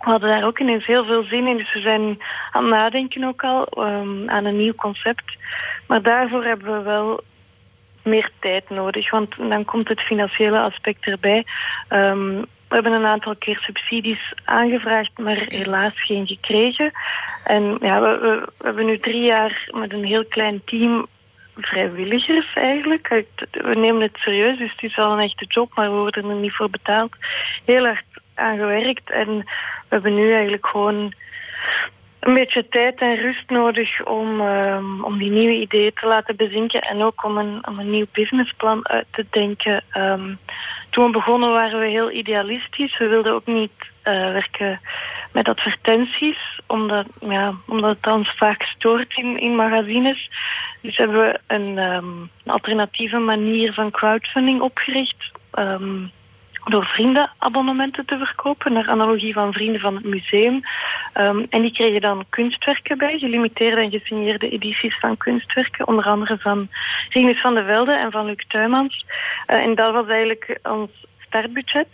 we hadden daar ook ineens heel veel zin in. Dus we zijn aan het nadenken ook al ehm, aan een nieuw concept. Maar daarvoor hebben we wel meer tijd nodig. Want dan komt het financiële aspect erbij. Ehm, we hebben een aantal keer subsidies aangevraagd, maar helaas geen gekregen. En ja, we, we, hebben nu drie jaar met een heel klein team vrijwilligers eigenlijk. We nemen het serieus, dus het is wel een echte job, maar we worden er niet voor betaald. Heel hard aan gewerkt en we hebben nu eigenlijk gewoon een beetje tijd en rust nodig om, ehm, om die nieuwe ideeën te laten bezinken en ook om een, om een nieuw businessplan uit te denken. Ehm, toen we begonnen waren we heel idealistisch. We wilden ook niet eh, werken met advertenties, omdat, ja, omdat het ons vaak stoort in, in magazines. Dus hebben we een, ehm, een alternatieve manier van crowdfunding opgericht. Door vriendenabonnementen te verkopen, naar analogie van vrienden van het museum. Ehm, en die kregen dan kunstwerken bij, gelimiteerde en gesigneerde edities van kunstwerken, onder andere van Rinus van de Velde en van Luc Tuymans. Eh, en dat was eigenlijk ons startbudget.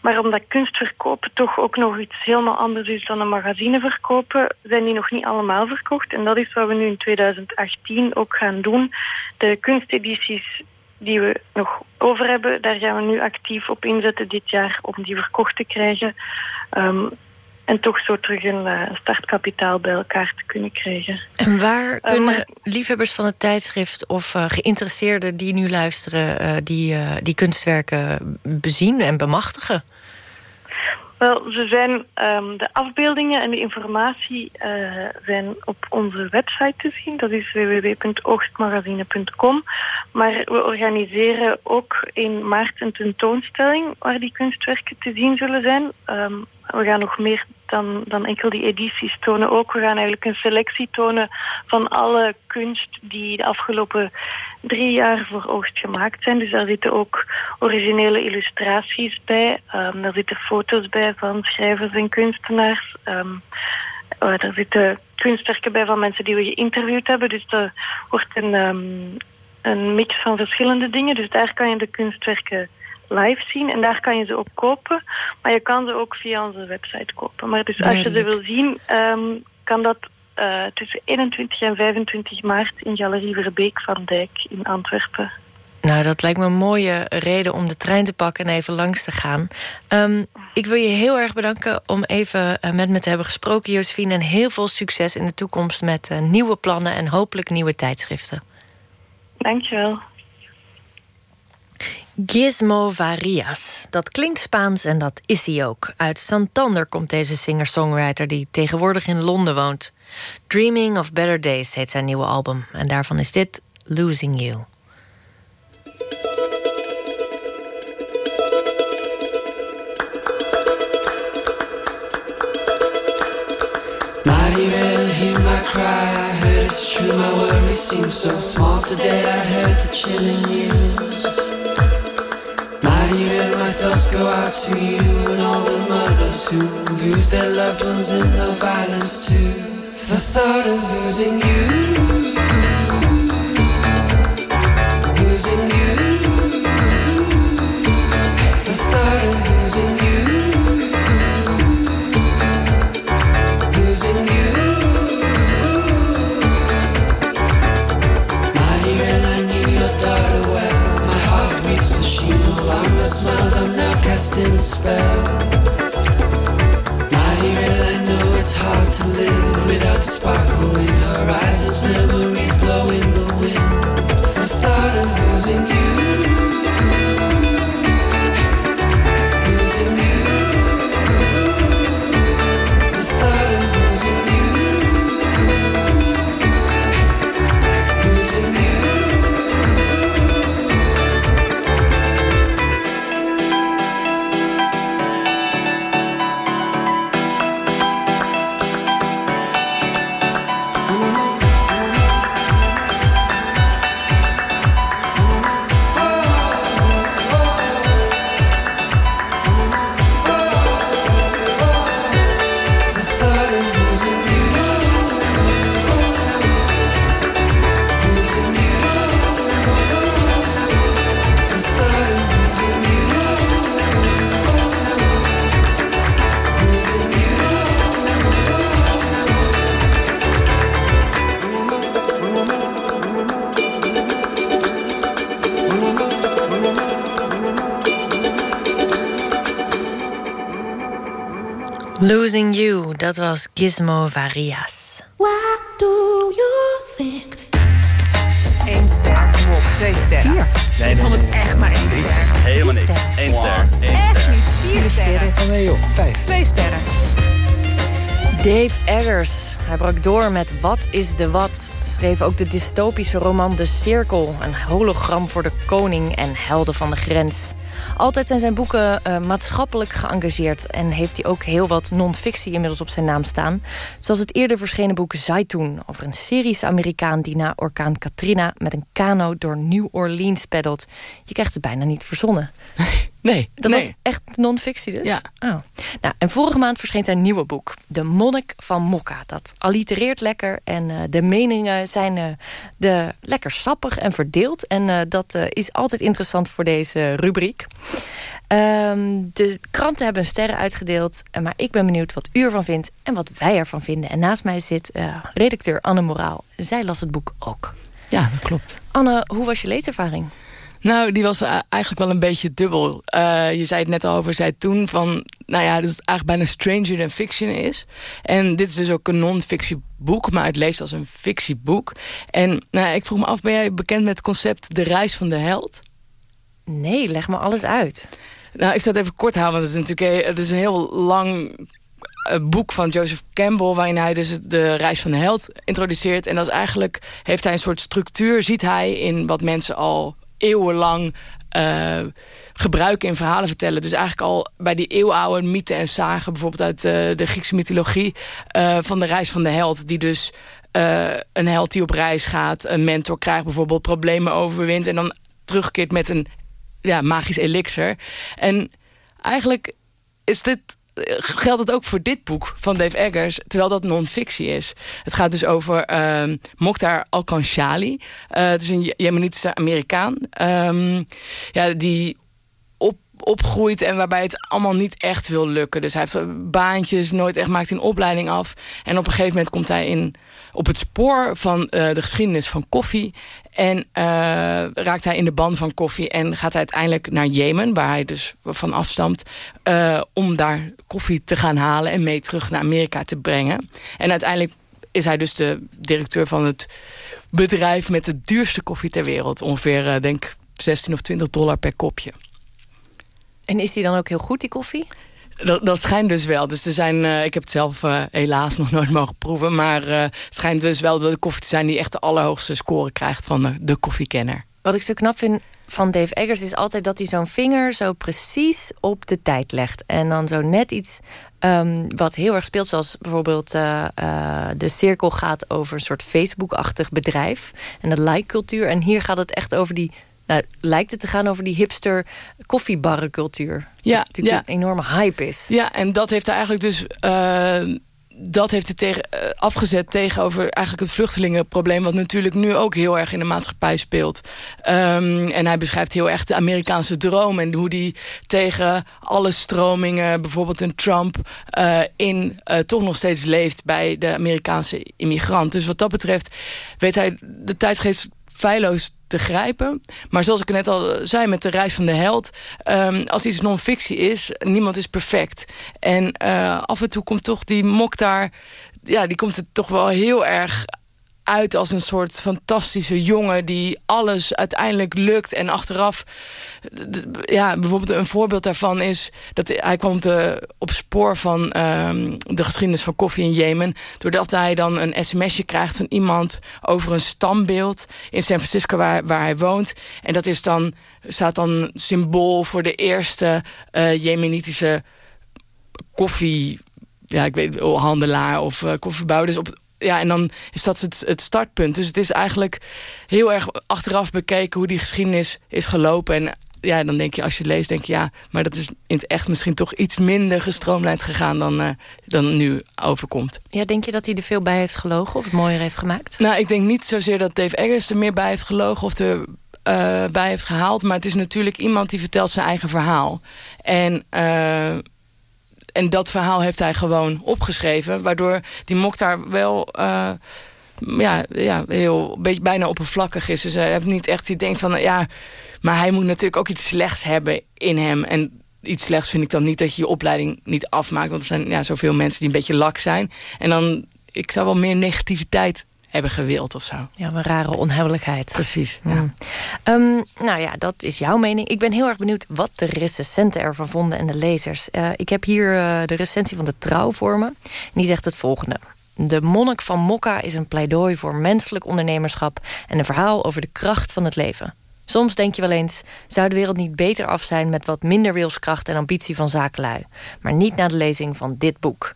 Maar omdat kunstverkopen toch ook nog iets helemaal anders is dan een magazine verkopen, zijn die nog niet allemaal verkocht. En dat is wat we nu in 2018 ook gaan doen. De kunstedities die we nog over hebben, daar gaan we nu actief op inzetten dit jaar om die verkocht te krijgen. Ehm, en toch zo terug een eh, startkapitaal bij elkaar te kunnen krijgen. En waar Eh, kunnen maar- liefhebbers van het tijdschrift of eh, geïnteresseerden die nu luisteren, die, die kunstwerken bezien en bemachtigen? Wel, ze zijn, ehm, de afbeeldingen en de informatie eh, zijn op onze website te zien. Dat is www.oogstmagazine.com. Maar we organiseren ook in maart een tentoonstelling waar die kunstwerken te zien zullen zijn. Ehm, we gaan nog meer dan, dan enkel die edities tonen ook. We gaan eigenlijk een selectie tonen van alle kunst die de afgelopen drie jaar voor oogst gemaakt zijn. Dus daar zitten ook originele illustraties bij. Ehm, daar zitten foto's bij van schrijvers en kunstenaars. Ehm, eh, er zitten kunstwerken bij van mensen die we geïnterviewd hebben. Dus er wordt een, ehm, een mix van verschillende dingen. Dus daar kan je de kunstwerken live zien en daar kan je ze ook kopen. Maar je kan ze ook via onze website kopen. Maar dus als je ze wil zien, ehm, kan dat eh, tussen 21 en 25 maart in Galerie Verbeek van Dijk in Antwerpen. Nou, dat lijkt me een mooie reden om de trein te pakken en even langs te gaan. Ehm, ik wil je heel erg bedanken om even eh, met me te hebben gesproken, Josephine. En heel veel succes in de toekomst met eh, nieuwe plannen en hopelijk nieuwe tijdschriften. Dankjewel. Gizmo Varias. Dat klinkt Spaans en dat is hij ook. Uit Santander komt deze singer-songwriter die tegenwoordig in Londen woont. Dreaming of Better Days heet zijn nieuwe album. En daarvan is dit Losing You. Maribel, hear my cry. I heard it's true, my worries seem so small. Today I heard the chilling news. Go out to you and all the mothers who lose their loved ones in the violence too. It's the thought of losing you. Spell. Losing You, dat was Gizmo Varias. What do you think? Eén ster. Kom op, twee sterren. Nee, ik vond het echt maar één ster. Helemaal niks. Eén ster. Eén Echt ster. niet. Vier sterren. Oh nee joh, vijf. Twee sterren. Dave Eggers. Hij brak door met Wat is de Wat? Schreef ook de dystopische roman De Cirkel. Een hologram voor de koning en helden van de grens. Altijd zijn zijn boeken eh, maatschappelijk geëngageerd... en heeft hij ook heel wat non-fictie inmiddels op zijn naam staan. Zoals het eerder verschenen boek Zaitoon... over een Syrische Amerikaan die na orkaan Katrina... met een kano door New Orleans peddelt. Je krijgt het bijna niet verzonnen. *laughs* Nee, Dat nee. was echt non-fictie dus? Ja. Oh. Nou, en vorige maand verscheen zijn nieuwe boek. De Monnik van Mokka. Dat allitereert lekker. En eh, de meningen zijn eh, de, lekker sappig en verdeeld. En eh, dat is altijd interessant voor deze rubriek. Ehm, de kranten hebben hun sterren uitgedeeld. Maar ik ben benieuwd wat u ervan vindt en wat wij ervan vinden. En naast mij zit redacteur Anne Moraal. Zij las het boek ook. Ja, dat klopt. Anne, hoe was je leeservaring? Nou, die was eh, eigenlijk wel een beetje dubbel. Eh, je zei het net al over, zei toen van... nou ja, dat het eigenlijk bijna stranger than fiction is. En dit is dus ook een non-fictieboek... maar het leest als een fictieboek. En nou, ik vroeg me af, ben jij bekend met het concept... de reis van de held? Nee, leg me alles uit. Nou, ik zal het even kort houden, want het is natuurlijk het is een heel lang eh, boek van Joseph Campbell... waarin hij dus de reis van de held introduceert. En dat is eigenlijk, heeft hij een soort structuur, ziet hij... in wat mensen al eeuwenlang eh, gebruiken in verhalen vertellen. Dus eigenlijk al bij die eeuwenoude mythen en zagen... bijvoorbeeld uit eh, de Griekse mythologie... eh, van de reis van de held, die dus... een held die op reis gaat, een mentor krijgt bijvoorbeeld... problemen overwint en dan terugkeert met een ja, magisch elixir. En eigenlijk is dit, geldt het ook voor dit boek van Dave Eggers... terwijl dat non-fictie is. Het gaat dus over ehm Mokhtar Al-Kanshali. Eh, het is een Jemenitische Amerikaan... ehm, ja, die op, opgroeit en waarbij het allemaal niet echt wil lukken. Dus hij heeft eh, baantjes, nooit echt maakt een opleiding af. En op een gegeven moment komt hij in, op het spoor van eh, de geschiedenis van koffie... En eh, raakt hij in de ban van koffie en gaat hij uiteindelijk naar Jemen... waar hij dus van afstamt, eh, om daar koffie te gaan halen... en mee terug naar Amerika te brengen. En uiteindelijk is hij dus de directeur van het bedrijf... met de duurste koffie ter wereld. Ongeveer, denk 16 of 20 dollar per kopje. En is die dan ook heel goed, die koffie? Dat, dat schijnt dus wel. Dus er zijn, eh, ik heb het zelf eh, helaas nog nooit mogen proeven. Maar eh, het schijnt dus wel de koffie te zijn die echt de allerhoogste score krijgt van de, koffiekenner. Wat ik zo knap vind van Dave Eggers is altijd dat hij zo'n vinger zo precies op de tijd legt. En dan zo net iets ehm, wat heel erg speelt, zoals bijvoorbeeld eh, eh, de cirkel gaat over een soort Facebook-achtig bedrijf en de like-cultuur. En hier gaat het echt over die, nou, lijkt het te gaan over die hipster koffiebarrencultuur. Ja, die natuurlijk ja. een enorme hype is. Ja, en dat heeft hij eigenlijk dus... eh, dat heeft hij tegen, eh, afgezet tegenover eigenlijk het vluchtelingenprobleem... wat natuurlijk nu ook heel erg in de maatschappij speelt. Ehm, en hij beschrijft heel erg de Amerikaanse droom... en hoe die tegen alle stromingen, bijvoorbeeld een Trump... eh, in toch nog steeds leeft bij de Amerikaanse immigrant. Dus wat dat betreft weet hij de tijdsgeest feilloos te grijpen. Maar zoals ik net al zei met de reis van de held... ehm, als iets non-fictie is, niemand is perfect. En eh, af en toe komt toch die mok daar... ja, die komt er toch wel heel erg uit als een soort fantastische jongen... die alles uiteindelijk lukt en achteraf... Ja, bijvoorbeeld een voorbeeld daarvan is... dat hij kwam te, op spoor van ehm, de geschiedenis van koffie in Jemen... doordat hij dan een sms'je krijgt van iemand... over een stambeeld in San Francisco waar, waar hij woont. En dat is dan, staat dan symbool voor de eerste eh Jemenitische koffie... Ja, ik weet handelaar of uh, koffiebouwer. Dus op, ja, en dan is dat het, het startpunt. Dus het is eigenlijk heel erg achteraf bekeken hoe die geschiedenis is gelopen. En ja, dan denk je, als je leest, denk je ja, maar dat is in het echt misschien toch iets minder gestroomlijnd gegaan dan, uh, dan nu overkomt. Ja, denk je dat hij er veel bij heeft gelogen of het mooier heeft gemaakt? Nou, ik denk niet zozeer dat Dave Eggers er meer bij heeft gelogen of er uh, bij heeft gehaald. Maar het is natuurlijk iemand die vertelt zijn eigen verhaal. En uh, en dat verhaal heeft hij gewoon opgeschreven. Waardoor die mok daar wel uh, ja, ja, heel beetje bijna oppervlakkig is. Dus hij heeft niet echt die denkt van ja, maar hij moet natuurlijk ook iets slechts hebben in hem. En iets slechts vind ik dan niet dat je je opleiding niet afmaakt. Want er zijn ja, zoveel mensen die een beetje lak zijn. En dan, ik zou wel meer negativiteit hebben gewild of zo. Ja, een rare onhebbelijkheid. Precies, ja. Hmm. Ehm, nou ja, dat is jouw mening. Ik ben heel erg benieuwd wat de recensenten ervan vonden en de lezers. Eh, ik heb hier eh, de recensie van de Trouw voor me. En die zegt het volgende. De monnik van Mokka is een pleidooi voor menselijk ondernemerschap... en een verhaal over de kracht van het leven. Soms denk je wel eens, zou de wereld niet beter af zijn... met wat minder wilskracht en ambitie van zakenlui. Maar niet na de lezing van dit boek.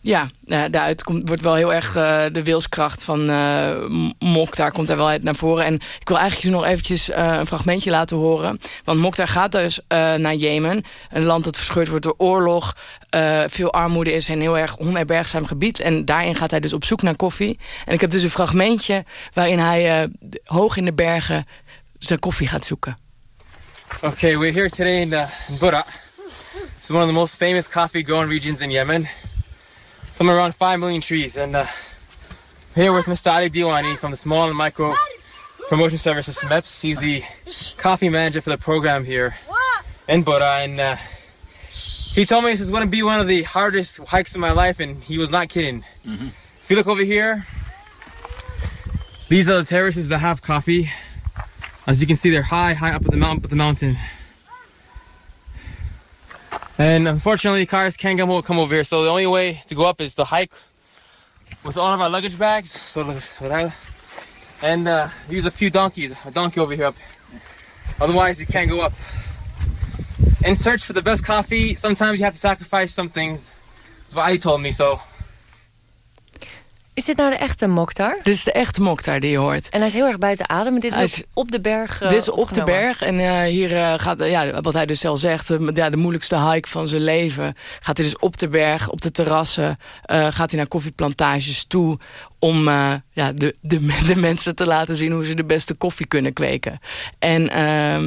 Ja, nou, daaruit komt, wordt wel heel erg uh, de wilskracht van uh, Mokhtar komt daar wel uit naar voren. En ik wil eigenlijk nog eventjes uh, een fragmentje laten horen. Want Mokhtar gaat dus naar Jemen. Een land dat verscheurd wordt door oorlog. veel armoede is en heel erg onherbergzaam gebied. En daarin gaat hij dus op zoek naar koffie. En ik heb dus een fragmentje waarin hij hoog in de bergen zijn koffie gaat zoeken. Okay, we're here today in, uh, in. It's one of the most famous coffee growing regions in Yemen. Somewhere around 5 million trees. And uh, here with Mr. Ali Diwani from the Small and Micro Promotion Services, MEPS. He's the coffee manager for the program here in Bura. And uh, he told me this is going to be one of the hardest hikes of my life, and he was not kidding. If you look over here, these are the terraces that have coffee. As you can see, they're high, high up at the mountain, up the mountain. And unfortunately, cars can't come, over here. So the only way to go up is to hike with all of our luggage bags. So and uh, use a few donkeys, a donkey over here up. Otherwise, you can't go up. In search for the best coffee, sometimes you have to sacrifice some things. That's what he told me. So Is dit nou de echte Mokhtar? Dit is de echte Mokhtar die je hoort. En hij is heel erg buiten adem. Dit is, op de berg uh, Dit is op de berg en eh, hier eh, gaat, eh, ja, wat hij dus zelf zegt, de, ja, de moeilijkste hike van zijn leven. Gaat hij dus op de berg, op de terrassen, eh, gaat hij naar koffieplantages toe om eh, ja, de, de, *laughs* de mensen te laten zien hoe ze de beste koffie kunnen kweken. En ehm,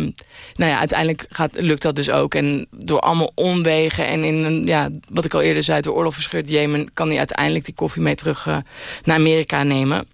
nou ja, uiteindelijk gaat, lukt dat dus ook. En door allemaal omwegen en in een, ja, wat ik al eerder zei, door oorlog verscheurd Jemen, kan hij uiteindelijk die koffie mee terug eh, naar Amerika nemen.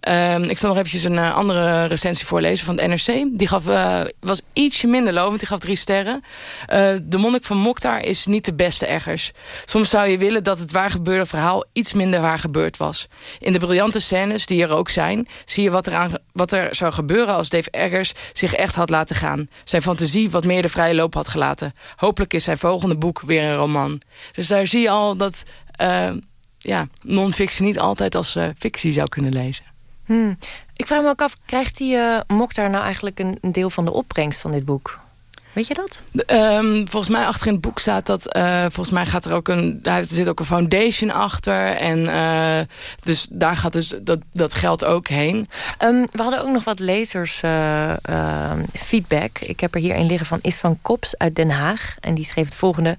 Ehm, ik zal nog eventjes een eh, andere recensie voorlezen van het NRC. Die gaf, eh, was ietsje minder lovend, die gaf drie sterren. Eh, de monnik van Mokhtar is niet de beste eggers. Soms zou je willen dat het waar gebeurde verhaal iets minder waar gebeurd was. In de briljante scènes die er ook zijn... zie je wat er, aan, wat er zou gebeuren als Dave Eggers zich echt had laten gaan. Zijn fantasie wat meer de vrije loop had gelaten. Hopelijk is zijn volgende boek weer een roman. Dus daar zie je al dat ja, non-fictie niet altijd als fictie zou kunnen lezen. Hmm. Ik vraag me ook af, krijgt die eh Mokhtar nou eigenlijk een, een deel van de opbrengst van dit boek? Weet je dat? Ehm, volgens mij achter in het boek staat dat... eh, volgens mij gaat er ook een... Daar zit ook een foundation achter. En eh, dus daar gaat dus dat, dat geld ook heen. Ehm, we hadden ook nog wat lezers eh, ehm, feedback. Ik heb er hier een liggen van Istvan Kops uit Den Haag. En die schreef het volgende.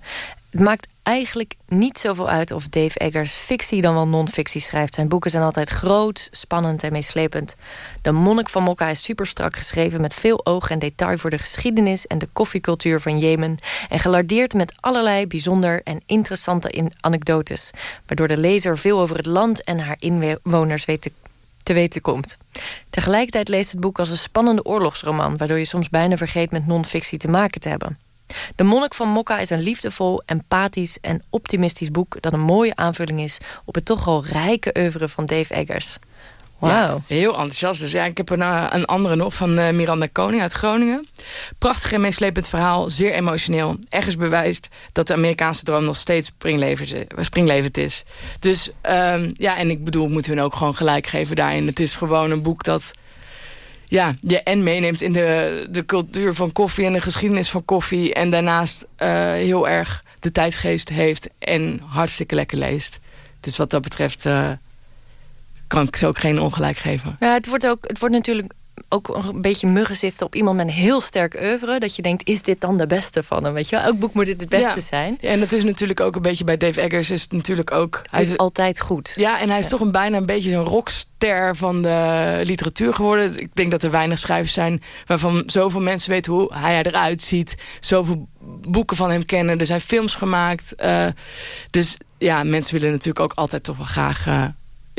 Het maakt eigenlijk niet zoveel uit of Dave Eggers fictie dan wel non-fictie schrijft. Zijn boeken zijn altijd groot, spannend en meeslepend. De Monnik van Mokka is super strak geschreven met veel oog en detail voor de geschiedenis en de koffiecultuur van Jemen. En gelardeerd met allerlei bijzonder en interessante in anekdotes. Waardoor de lezer veel over het land en haar inwoners te te weten komt. Tegelijkertijd leest het boek als een spannende oorlogsroman... waardoor je soms bijna vergeet met non-fictie te maken te hebben. De Monnik van Mokka is een liefdevol, empathisch en optimistisch boek... dat een mooie aanvulling is op het toch al rijke oeuvre van Dave Eggers. Wauw. Ja, heel enthousiast. Dus ja, ik heb er nou een andere nog van eh, Miranda Koning uit Groningen. Prachtig en meeslepend verhaal, zeer emotioneel. Ergens bewijst dat de Amerikaanse droom nog steeds springlevend, springlevend is. Dus ehm, ja, en ik bedoel, moeten we hun ook gewoon gelijk geven daarin. Het is gewoon een boek dat ja, je en meeneemt in de, de cultuur van koffie en de geschiedenis van koffie. En daarnaast eh, heel erg de tijdsgeest heeft en hartstikke lekker leest. Dus wat dat betreft eh, kan ik ze ook geen ongelijk geven. Ja, het wordt, ook, het wordt natuurlijk ook een beetje muggenziften op iemand met een heel sterk oeuvre. Dat je denkt, is dit dan de beste van hem? Weet je wel? Elk boek moet dit het beste Ja. zijn. Ja, en dat is natuurlijk ook een beetje bij Dave Eggers is het natuurlijk ook... Het is altijd goed. Ja, en hij is Ja. toch een bijna een beetje zo'n rockster van de literatuur geworden. Ik denk dat er weinig schrijvers zijn waarvan zoveel mensen weten hoe hij eruit ziet. Zoveel boeken van hem kennen. Er zijn films gemaakt. eh, dus ja, mensen willen natuurlijk ook altijd toch wel graag... eh,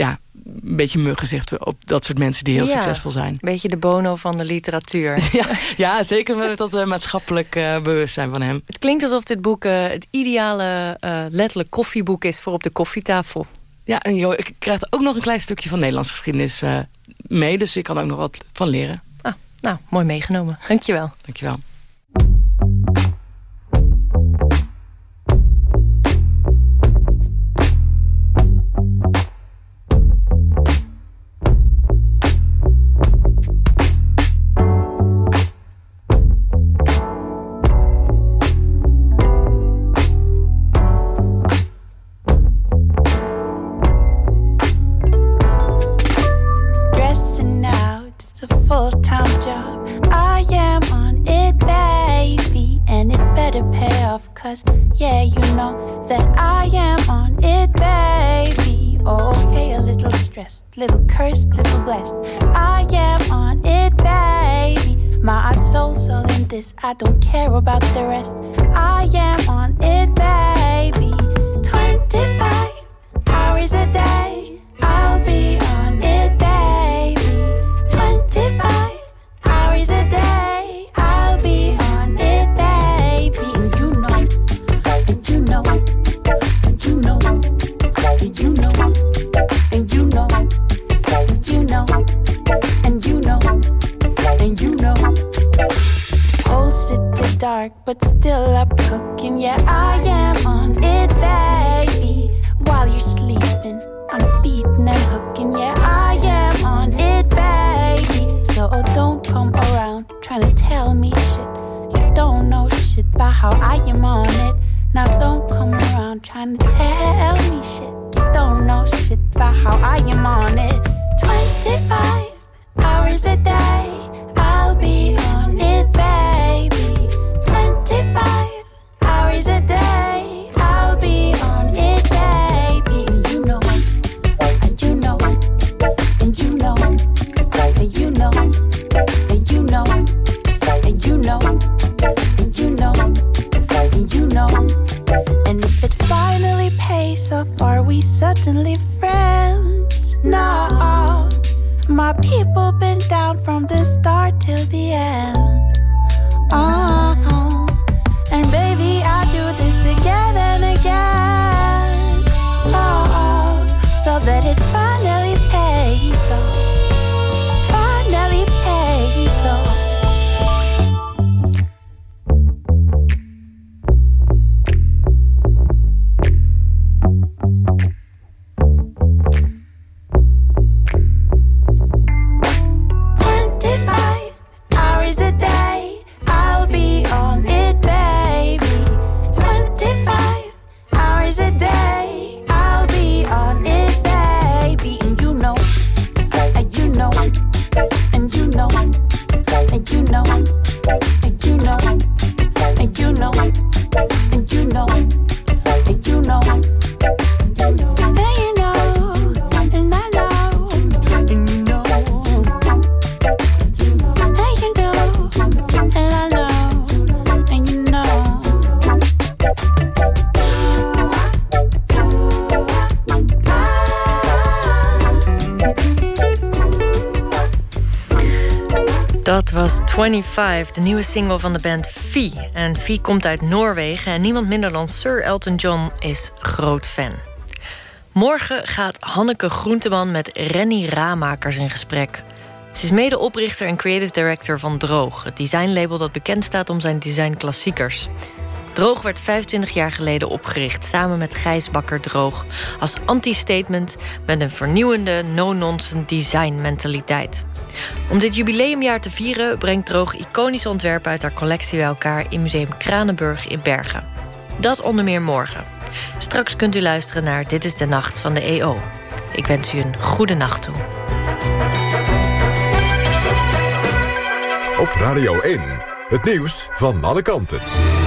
ja, een beetje muggenzicht op dat soort mensen die heel Ja, succesvol zijn. Een beetje de bono van de literatuur. *laughs* ja, ja, zeker met dat eh, maatschappelijk eh, bewustzijn van hem. Het klinkt alsof dit boek eh, het ideale letterlijk koffieboek is voor op de koffietafel. Ja, en joh, ik krijg er ook nog een klein stukje van Nederlandse geschiedenis mee. Dus ik kan ook nog wat van leren. Ah, nou, mooi meegenomen. Dankjewel. Dankjewel. Little cursed, little blessed. I am on it, baby. My soul's all in this, I don't care about the rest. I am on it, baby. 25, de nieuwe single van de band Vie. En Vie komt uit Noorwegen en niemand minder dan Sir Elton John is groot fan. Morgen gaat Hanneke Groenteman met Renny Ramakers in gesprek. Ze is medeoprichter en creative director van Droog... het designlabel dat bekend staat om zijn designklassiekers. Droog werd 25 jaar geleden opgericht... samen met Gijs Bakker Droog... als anti-statement met een vernieuwende, no-nonsense design-mentaliteit. Om dit jubileumjaar te vieren brengt Droog iconische ontwerpen uit haar collectie bij elkaar in Museum Kranenburg in Bergen. Dat onder meer morgen. Straks kunt u luisteren naar Dit is de Nacht van de EO. Ik wens u een goede nacht toe. Op Radio 1, het nieuws van alle kanten.